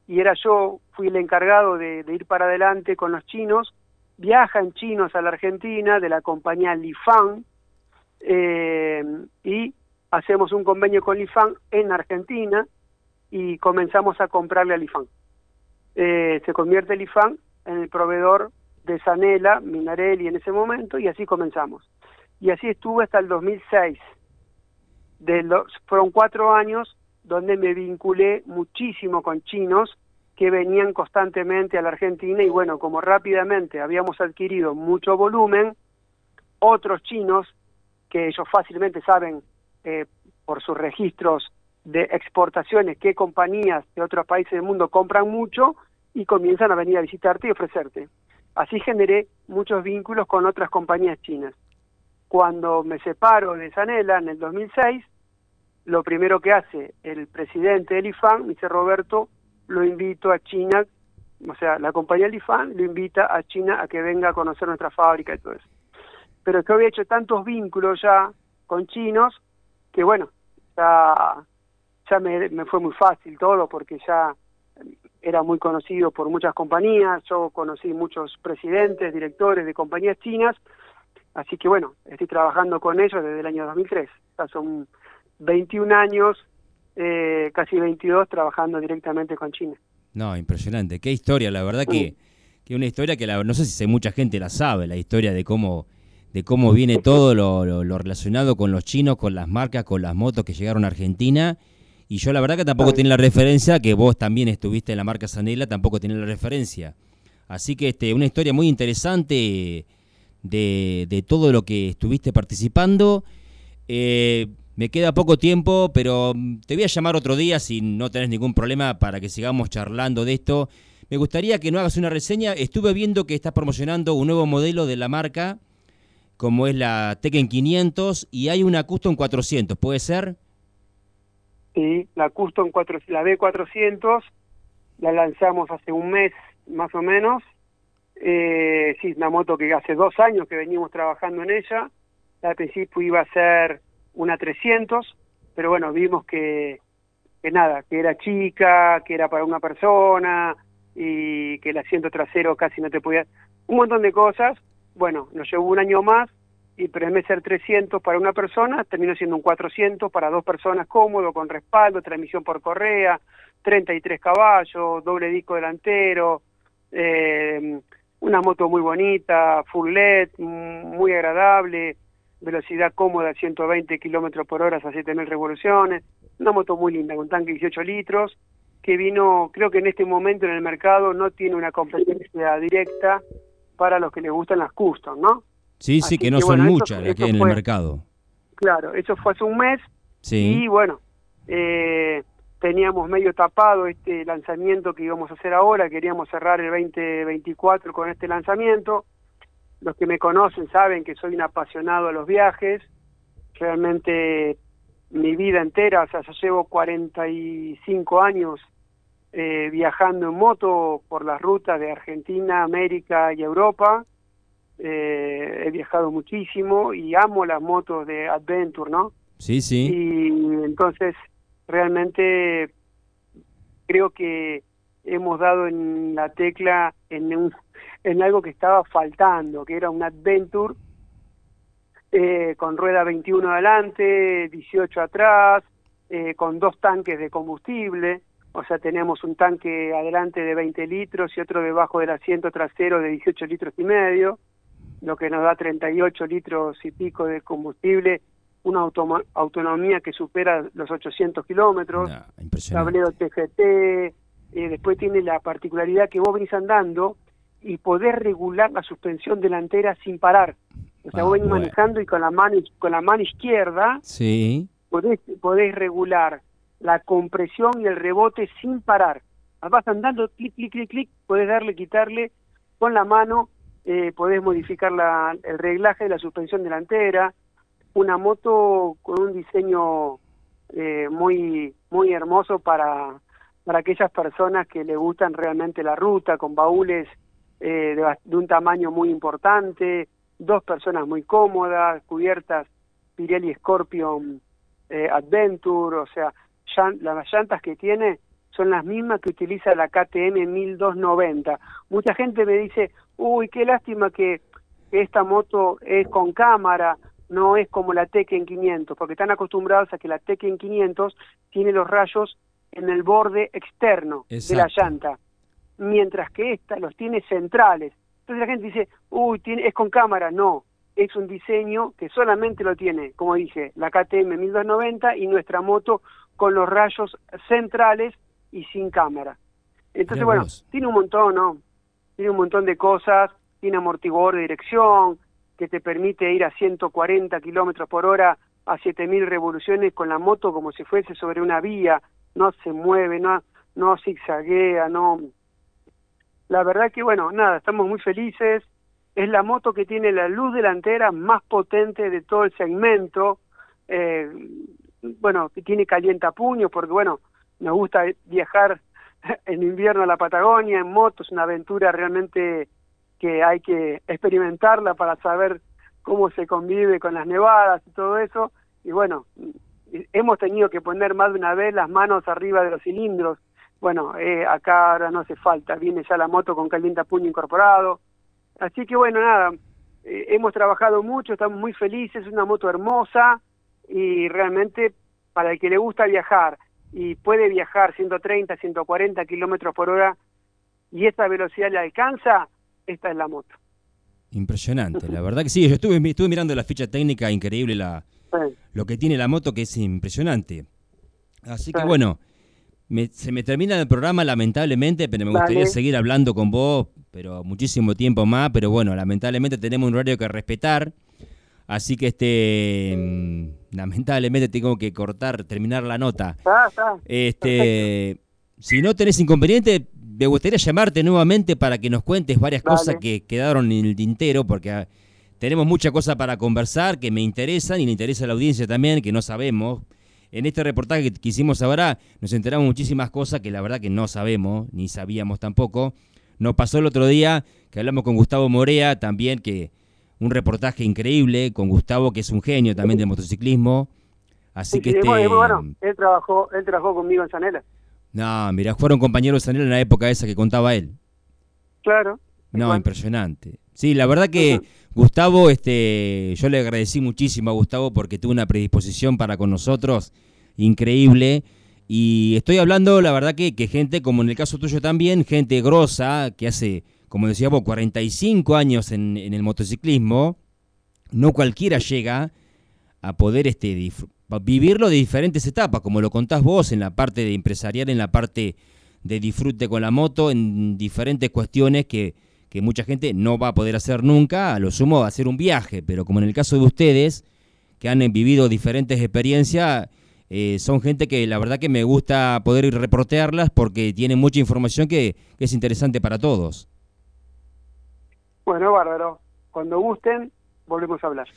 y era yo, fui el encargado de, ir para adelante con los chinos, viajan chinos a la Argentina de la compañía Lifan, eh, y hacemos un convenio con Lifan en Argentina y comenzamos a comprarle a Lifan. Eh, se convierte Lifan en el proveedor de Sanela, Minarelli en ese momento, y así comenzamos. Y así estuve hasta el 2006. De los, fueron cuatro años donde me vinculé muchísimo con chinos que venían constantemente a la Argentina y bueno, como rápidamente habíamos adquirido mucho volumen, otros chinos, que ellos fácilmente saben eh, por sus registros de exportaciones qué compañías de otros países del mundo compran mucho y comienzan a venir a visitarte y ofrecerte. Así generé muchos vínculos con otras compañías chinas. Cuando me separo de Sanela en el 2006, lo primero que hace el presidente del IFAN, dice Roberto, lo invito a China, o sea, la compañía del lo invita a China a que venga a conocer nuestra fábrica y todo eso. Pero que había hecho tantos vínculos ya con chinos que bueno, ya, ya me, me fue muy fácil todo porque ya era muy conocido por muchas compañías, yo conocí muchos presidentes, directores de compañías chinas, así que bueno, estoy trabajando con ellos desde el año 2003, ya son 21 años, eh, casi 22 trabajando directamente con China. No, impresionante, qué historia, la verdad que, que una historia que la, no sé si mucha gente la sabe, la historia de cómo de cómo viene todo lo, relacionado con los chinos, con las marcas, con las motos que llegaron a Argentina. Y yo la verdad que tampoco tenía la referencia, que vos también estuviste en la marca Sanela, tampoco tenía la referencia. Así que este, una historia muy interesante de, de todo lo que estuviste participando. Eh, me queda poco tiempo, pero te voy a llamar otro día si no tenés ningún problema para que sigamos charlando de esto. Me gustaría que no hagas una reseña. Estuve viendo que estás promocionando un nuevo modelo de la marca como es la Tekken 500 y hay una Custom 400, ¿puede ser? Sí, la Custom 4, la B400 la lanzamos hace un mes más o menos. Eh, sí, una moto que hace dos años que venimos trabajando en ella. Al principio iba a ser una 300, pero bueno, vimos que, que nada, que era chica, que era para una persona y que el asiento trasero casi no te podía... Un montón de cosas bueno, nos llevó un año más y pero ser 300 para una persona, terminó siendo un 400 para dos personas cómodo, con respaldo, transmisión por correa, 33 caballos, doble disco delantero, eh, una moto muy bonita, full LED, muy agradable, velocidad cómoda, 120 kilómetros por hora a 7.000 revoluciones, una moto muy linda, con tanque 18 litros, que vino, creo que en este momento en el mercado no tiene una competencia directa para los que les gustan las custom, ¿no? Sí, sí, que no son muchas las que hay en el mercado. Claro, eso fue hace un mes. Sí. Y bueno, eh, teníamos medio tapado este lanzamiento que íbamos a hacer ahora, queríamos cerrar el 2024 con este lanzamiento. Los que me conocen saben que soy un apasionado a los viajes, realmente mi vida entera, o sea, yo llevo 45 años eh, viajando en moto por las rutas de Argentina, América y Europa. Eh, he viajado muchísimo y amo las motos de Adventure, ¿no? Sí, sí. Y entonces realmente creo que hemos dado en la tecla en, un, en algo que estaba faltando, que era un Adventure eh, con rueda 21 adelante, 18 atrás, eh, con dos tanques de combustible, o sea, tenemos un tanque adelante de 20 litros y otro debajo del asiento trasero de 18 litros y medio, lo que nos da 38 litros y pico de combustible una autonomía que supera los 800 kilómetros, tablero TGT, eh, después tiene la particularidad que vos venís andando y podés regular la suspensión delantera sin parar. O sea, vos venís manejando y con la mano con la mano izquierda sí. podés, podés regular la compresión y el rebote sin parar. Vas andando, clic, clic, clic, clic, podés darle, quitarle con la mano, eh, podés modificar la, el reglaje de la suspensión delantera, una moto con un diseño eh, muy muy hermoso para para aquellas personas que le gustan realmente la ruta con baúles eh, de, un tamaño muy importante dos personas muy cómodas cubiertas Pirelli Scorpion eh, Adventure o sea las llantas que tiene son las mismas que utiliza la KTM 1290 mucha gente me dice uy qué lástima que esta moto es con cámara no es como la Tekken 500, porque están acostumbrados a que la Tekken 500 tiene los rayos en el borde externo de la llanta, mientras que esta los tiene centrales. Entonces la gente dice, uy, tiene, es con cámara. No, es un diseño que solamente lo tiene, como dije, la KTM 1290 y nuestra moto con los rayos centrales y sin cámara. Entonces, bueno, tiene un montón, ¿no? Tiene un montón de cosas, tiene amortiguador de dirección, que te permite ir a 140 kilómetros por hora a 7000 revoluciones con la moto como si fuese sobre una vía, no se mueve, no, no zigzaguea, no. La verdad que, bueno, nada, estamos muy felices. Es la moto que tiene la luz delantera más potente de todo el segmento. Eh, bueno, tiene puños porque, bueno, nos gusta viajar en invierno a la Patagonia en moto, es una aventura realmente que hay que experimentarla para saber cómo se convive con las nevadas y todo eso. Y bueno, hemos tenido que poner más de una vez las manos arriba de los cilindros. Bueno, eh, acá ahora no hace falta, viene ya la moto con calienta puño incorporado. Así que bueno, nada, eh, hemos trabajado mucho, estamos muy felices, es una moto hermosa y realmente para el que le gusta viajar y puede viajar 130, 140 kilómetros por hora y esta velocidad le alcanza, esta es la moto. Impresionante, la verdad que sí, yo estuve, estuve mirando la ficha técnica, increíble la, lo que tiene la moto, que es impresionante. Así que bueno, se me termina el programa lamentablemente, pero me gustaría seguir hablando con vos, pero muchísimo tiempo más, pero bueno, lamentablemente tenemos un horario que respetar, así que este mm, lamentablemente tengo que cortar, terminar la nota. Este, si no tenés inconveniente, me gustaría llamarte nuevamente para que nos cuentes varias cosas que quedaron en el tintero, porque ah, tenemos muchas cosas para conversar que me interesan y le interesa a la audiencia también, que no sabemos. En este reportaje que hicimos ahora nos enteramos muchísimas cosas que la verdad que no sabemos, ni sabíamos tampoco. Nos pasó el otro día que hablamos con Gustavo Morea, también que un reportaje increíble, con Gustavo que es un genio también del motociclismo. Así que este... bueno, él trabajó, él trabajó conmigo en Sanela. No, mira, fueron compañeros de en la época esa que contaba él. Claro. No, impresionante. Sí, la verdad que Gustavo, este, yo le agradecí muchísimo a Gustavo porque tuvo una predisposición para con nosotros increíble. Y estoy hablando, la verdad que, que gente, como en el caso tuyo también, gente grosa, que hace, como decía vos, 45 años en, el motociclismo, no cualquiera llega a poder este, vivirlo de diferentes etapas, como lo contás vos en la parte de empresarial, en la parte de disfrute con la moto, en diferentes cuestiones que, que mucha gente no va a poder hacer nunca, a lo sumo va a hacer un viaje, pero como en el caso de ustedes, que han vivido diferentes experiencias, eh, son gente que la verdad que me gusta poder reportearlas porque tienen mucha información que, que es interesante para todos. Bueno, bárbaro. Cuando gusten, volvemos a hablar.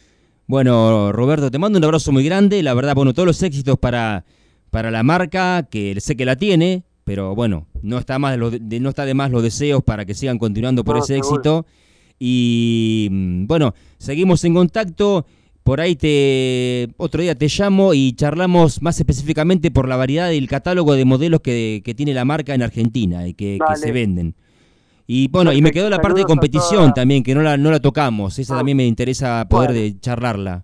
Bueno, Roberto, te mando un abrazo muy grande. La verdad, bueno, todos los éxitos para, para la marca, que sé que la tiene, pero bueno, no está, más de, no está de más los deseos para que sigan continuando por ese éxito. Y mm, bueno, seguimos en contacto. Por ahí te otro día te llamo y charlamos más específicamente por la variedad del catálogo de modelos que, tiene la marca en Argentina y que, se venden. Y bueno, y me quedó la parte de competición también, que no la, no la tocamos. Esa ah. también me interesa poder de charlarla.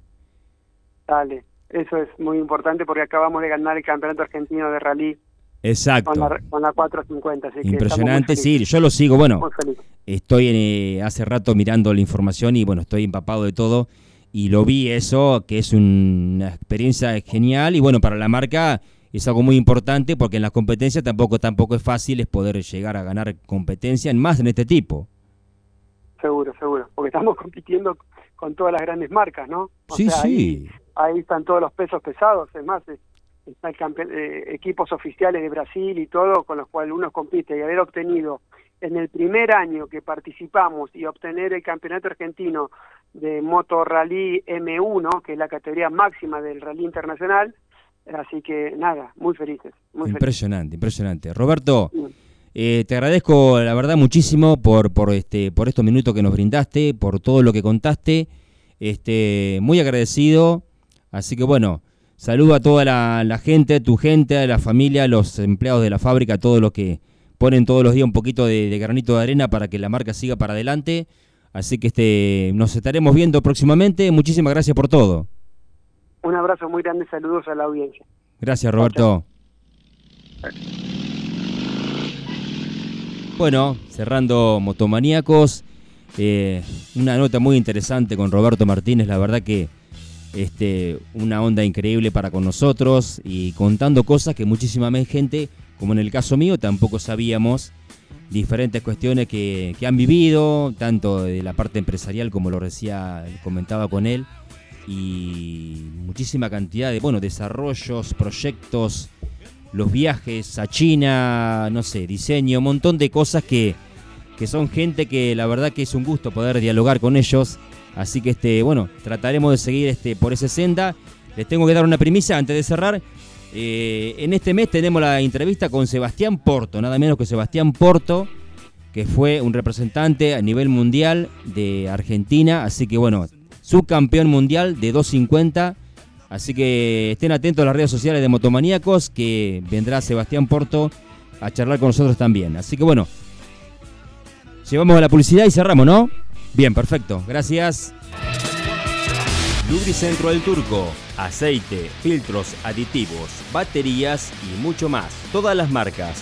Dale, eso es muy importante porque acabamos de ganar el campeonato argentino de rally. Exacto. Con la, 450. Así Impresionante, sí, yo lo sigo. Bueno, estoy eh, hace rato mirando la información y bueno, estoy empapado de todo y lo vi eso, que es una experiencia genial y bueno, para la marca es algo muy importante porque en las competencias tampoco, tampoco es fácil es poder llegar a ganar competencia en más en este tipo. Seguro, seguro, porque estamos compitiendo con todas las grandes marcas, ¿no? sí, sí. Ahí, están todos los pesos pesados, es más, están eh, equipos oficiales de Brasil y todo con los cuales uno compite y haber obtenido en el primer año que participamos y obtener el campeonato argentino de Moto Rally M1, que es la categoría máxima del rally internacional. Así que nada, muy felices. impresionante, impresionante. Roberto, eh, te agradezco la verdad muchísimo por, por, este, por estos minutos que nos brindaste, por todo lo que contaste. Este, muy agradecido. Así que bueno, saludo a toda la, gente, tu gente, a la familia, a los empleados de la fábrica, a todos los que ponen todos los días un poquito de, de granito de arena para que la marca siga para adelante. Así que este, nos estaremos viendo próximamente. Muchísimas gracias por todo. Un abrazo muy grande, saludos a la audiencia. Gracias, Roberto. Bueno, cerrando Motomaníacos, eh, una nota muy interesante con Roberto Martínez, la verdad que este, una onda increíble para con nosotros y contando cosas que muchísima gente, como en el caso mío, tampoco sabíamos diferentes cuestiones que, han vivido, tanto de la parte empresarial como lo decía, comentaba con él, y muchísima cantidad de bueno, desarrollos, proyectos, los viajes a China, no sé, diseño, un montón de cosas que, que son gente que la verdad que es un gusto poder dialogar con ellos. Así que este, bueno, trataremos de seguir este, por esa senda. Les tengo que dar una primicia antes de cerrar. Eh, en este mes tenemos la entrevista con Sebastián Porto, nada menos que Sebastián Porto, que fue un representante a nivel mundial de Argentina, así que bueno, subcampeón mundial de 250. Así que estén atentos a las redes sociales de Motomaníacos, que vendrá Sebastián Porto a charlar con nosotros también. Así que bueno, llevamos a la publicidad y cerramos, ¿no? Bien, perfecto. Gracias. Lubricentro del Turco aceite, filtros aditivos, baterías y mucho más. Todas las marcas.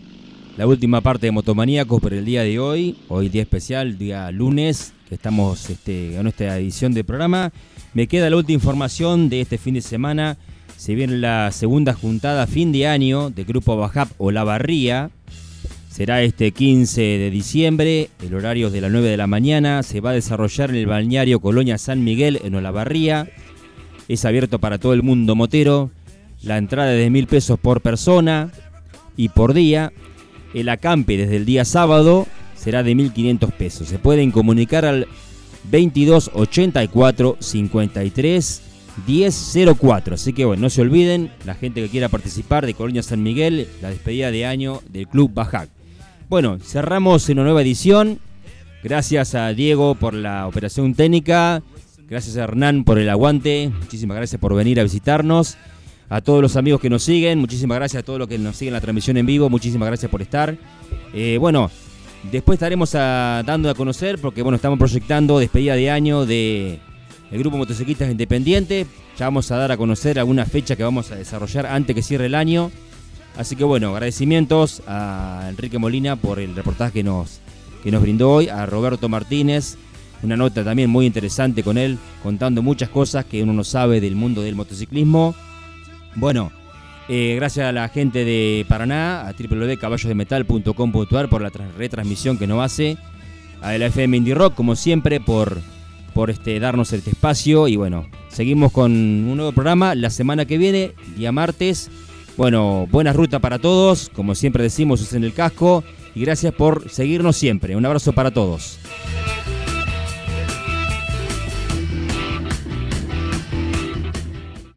la última parte de Motomaníacos por el día de hoy, hoy día especial, día lunes, que estamos este, en esta edición del programa. Me queda la última información de este fin de semana. Se viene la segunda juntada fin de año de Grupo Bajap o La Barría. Será este 15 de diciembre, el horario es de las 9 de la mañana. Se va a desarrollar en el balneario Colonia San Miguel en Olavarría. Es abierto para todo el mundo motero. La entrada es de mil pesos por persona y por día. El acampe desde el día sábado será de 1.500 pesos. Se pueden comunicar al 2284 53 1004. Así que bueno, no se olviden, la gente que quiera participar de Colonia San Miguel, la despedida de año del Club Bajac. Bueno, cerramos una nueva edición. Gracias a Diego por la operación técnica. Gracias a Hernán por el aguante. Muchísimas gracias por venir a visitarnos a todos los amigos que nos siguen, muchísimas gracias a todos los que nos siguen la transmisión en vivo, muchísimas gracias por estar. Eh, bueno, después estaremos dando a conocer, porque bueno, estamos proyectando despedida de año de grupo Motociclistas Independiente. Ya vamos a dar a conocer alguna fecha que vamos a desarrollar antes que cierre el año. Así que bueno, agradecimientos a Enrique Molina por el reportaje que nos, que nos brindó hoy, a Roberto Martínez, una nota también muy interesante con él, contando muchas cosas que uno no sabe del mundo del motociclismo. Bueno, eh, gracias a la gente de Paraná, a www.caballosdemetal.com.ar por la retransmisión que nos hace, a la FM Indie Rock, como siempre, por, por este, darnos este espacio. Y bueno, seguimos con un nuevo programa la semana que viene, día martes. Bueno, buena ruta para todos, como siempre decimos, es en el casco. Y gracias por seguirnos siempre. Un abrazo para todos.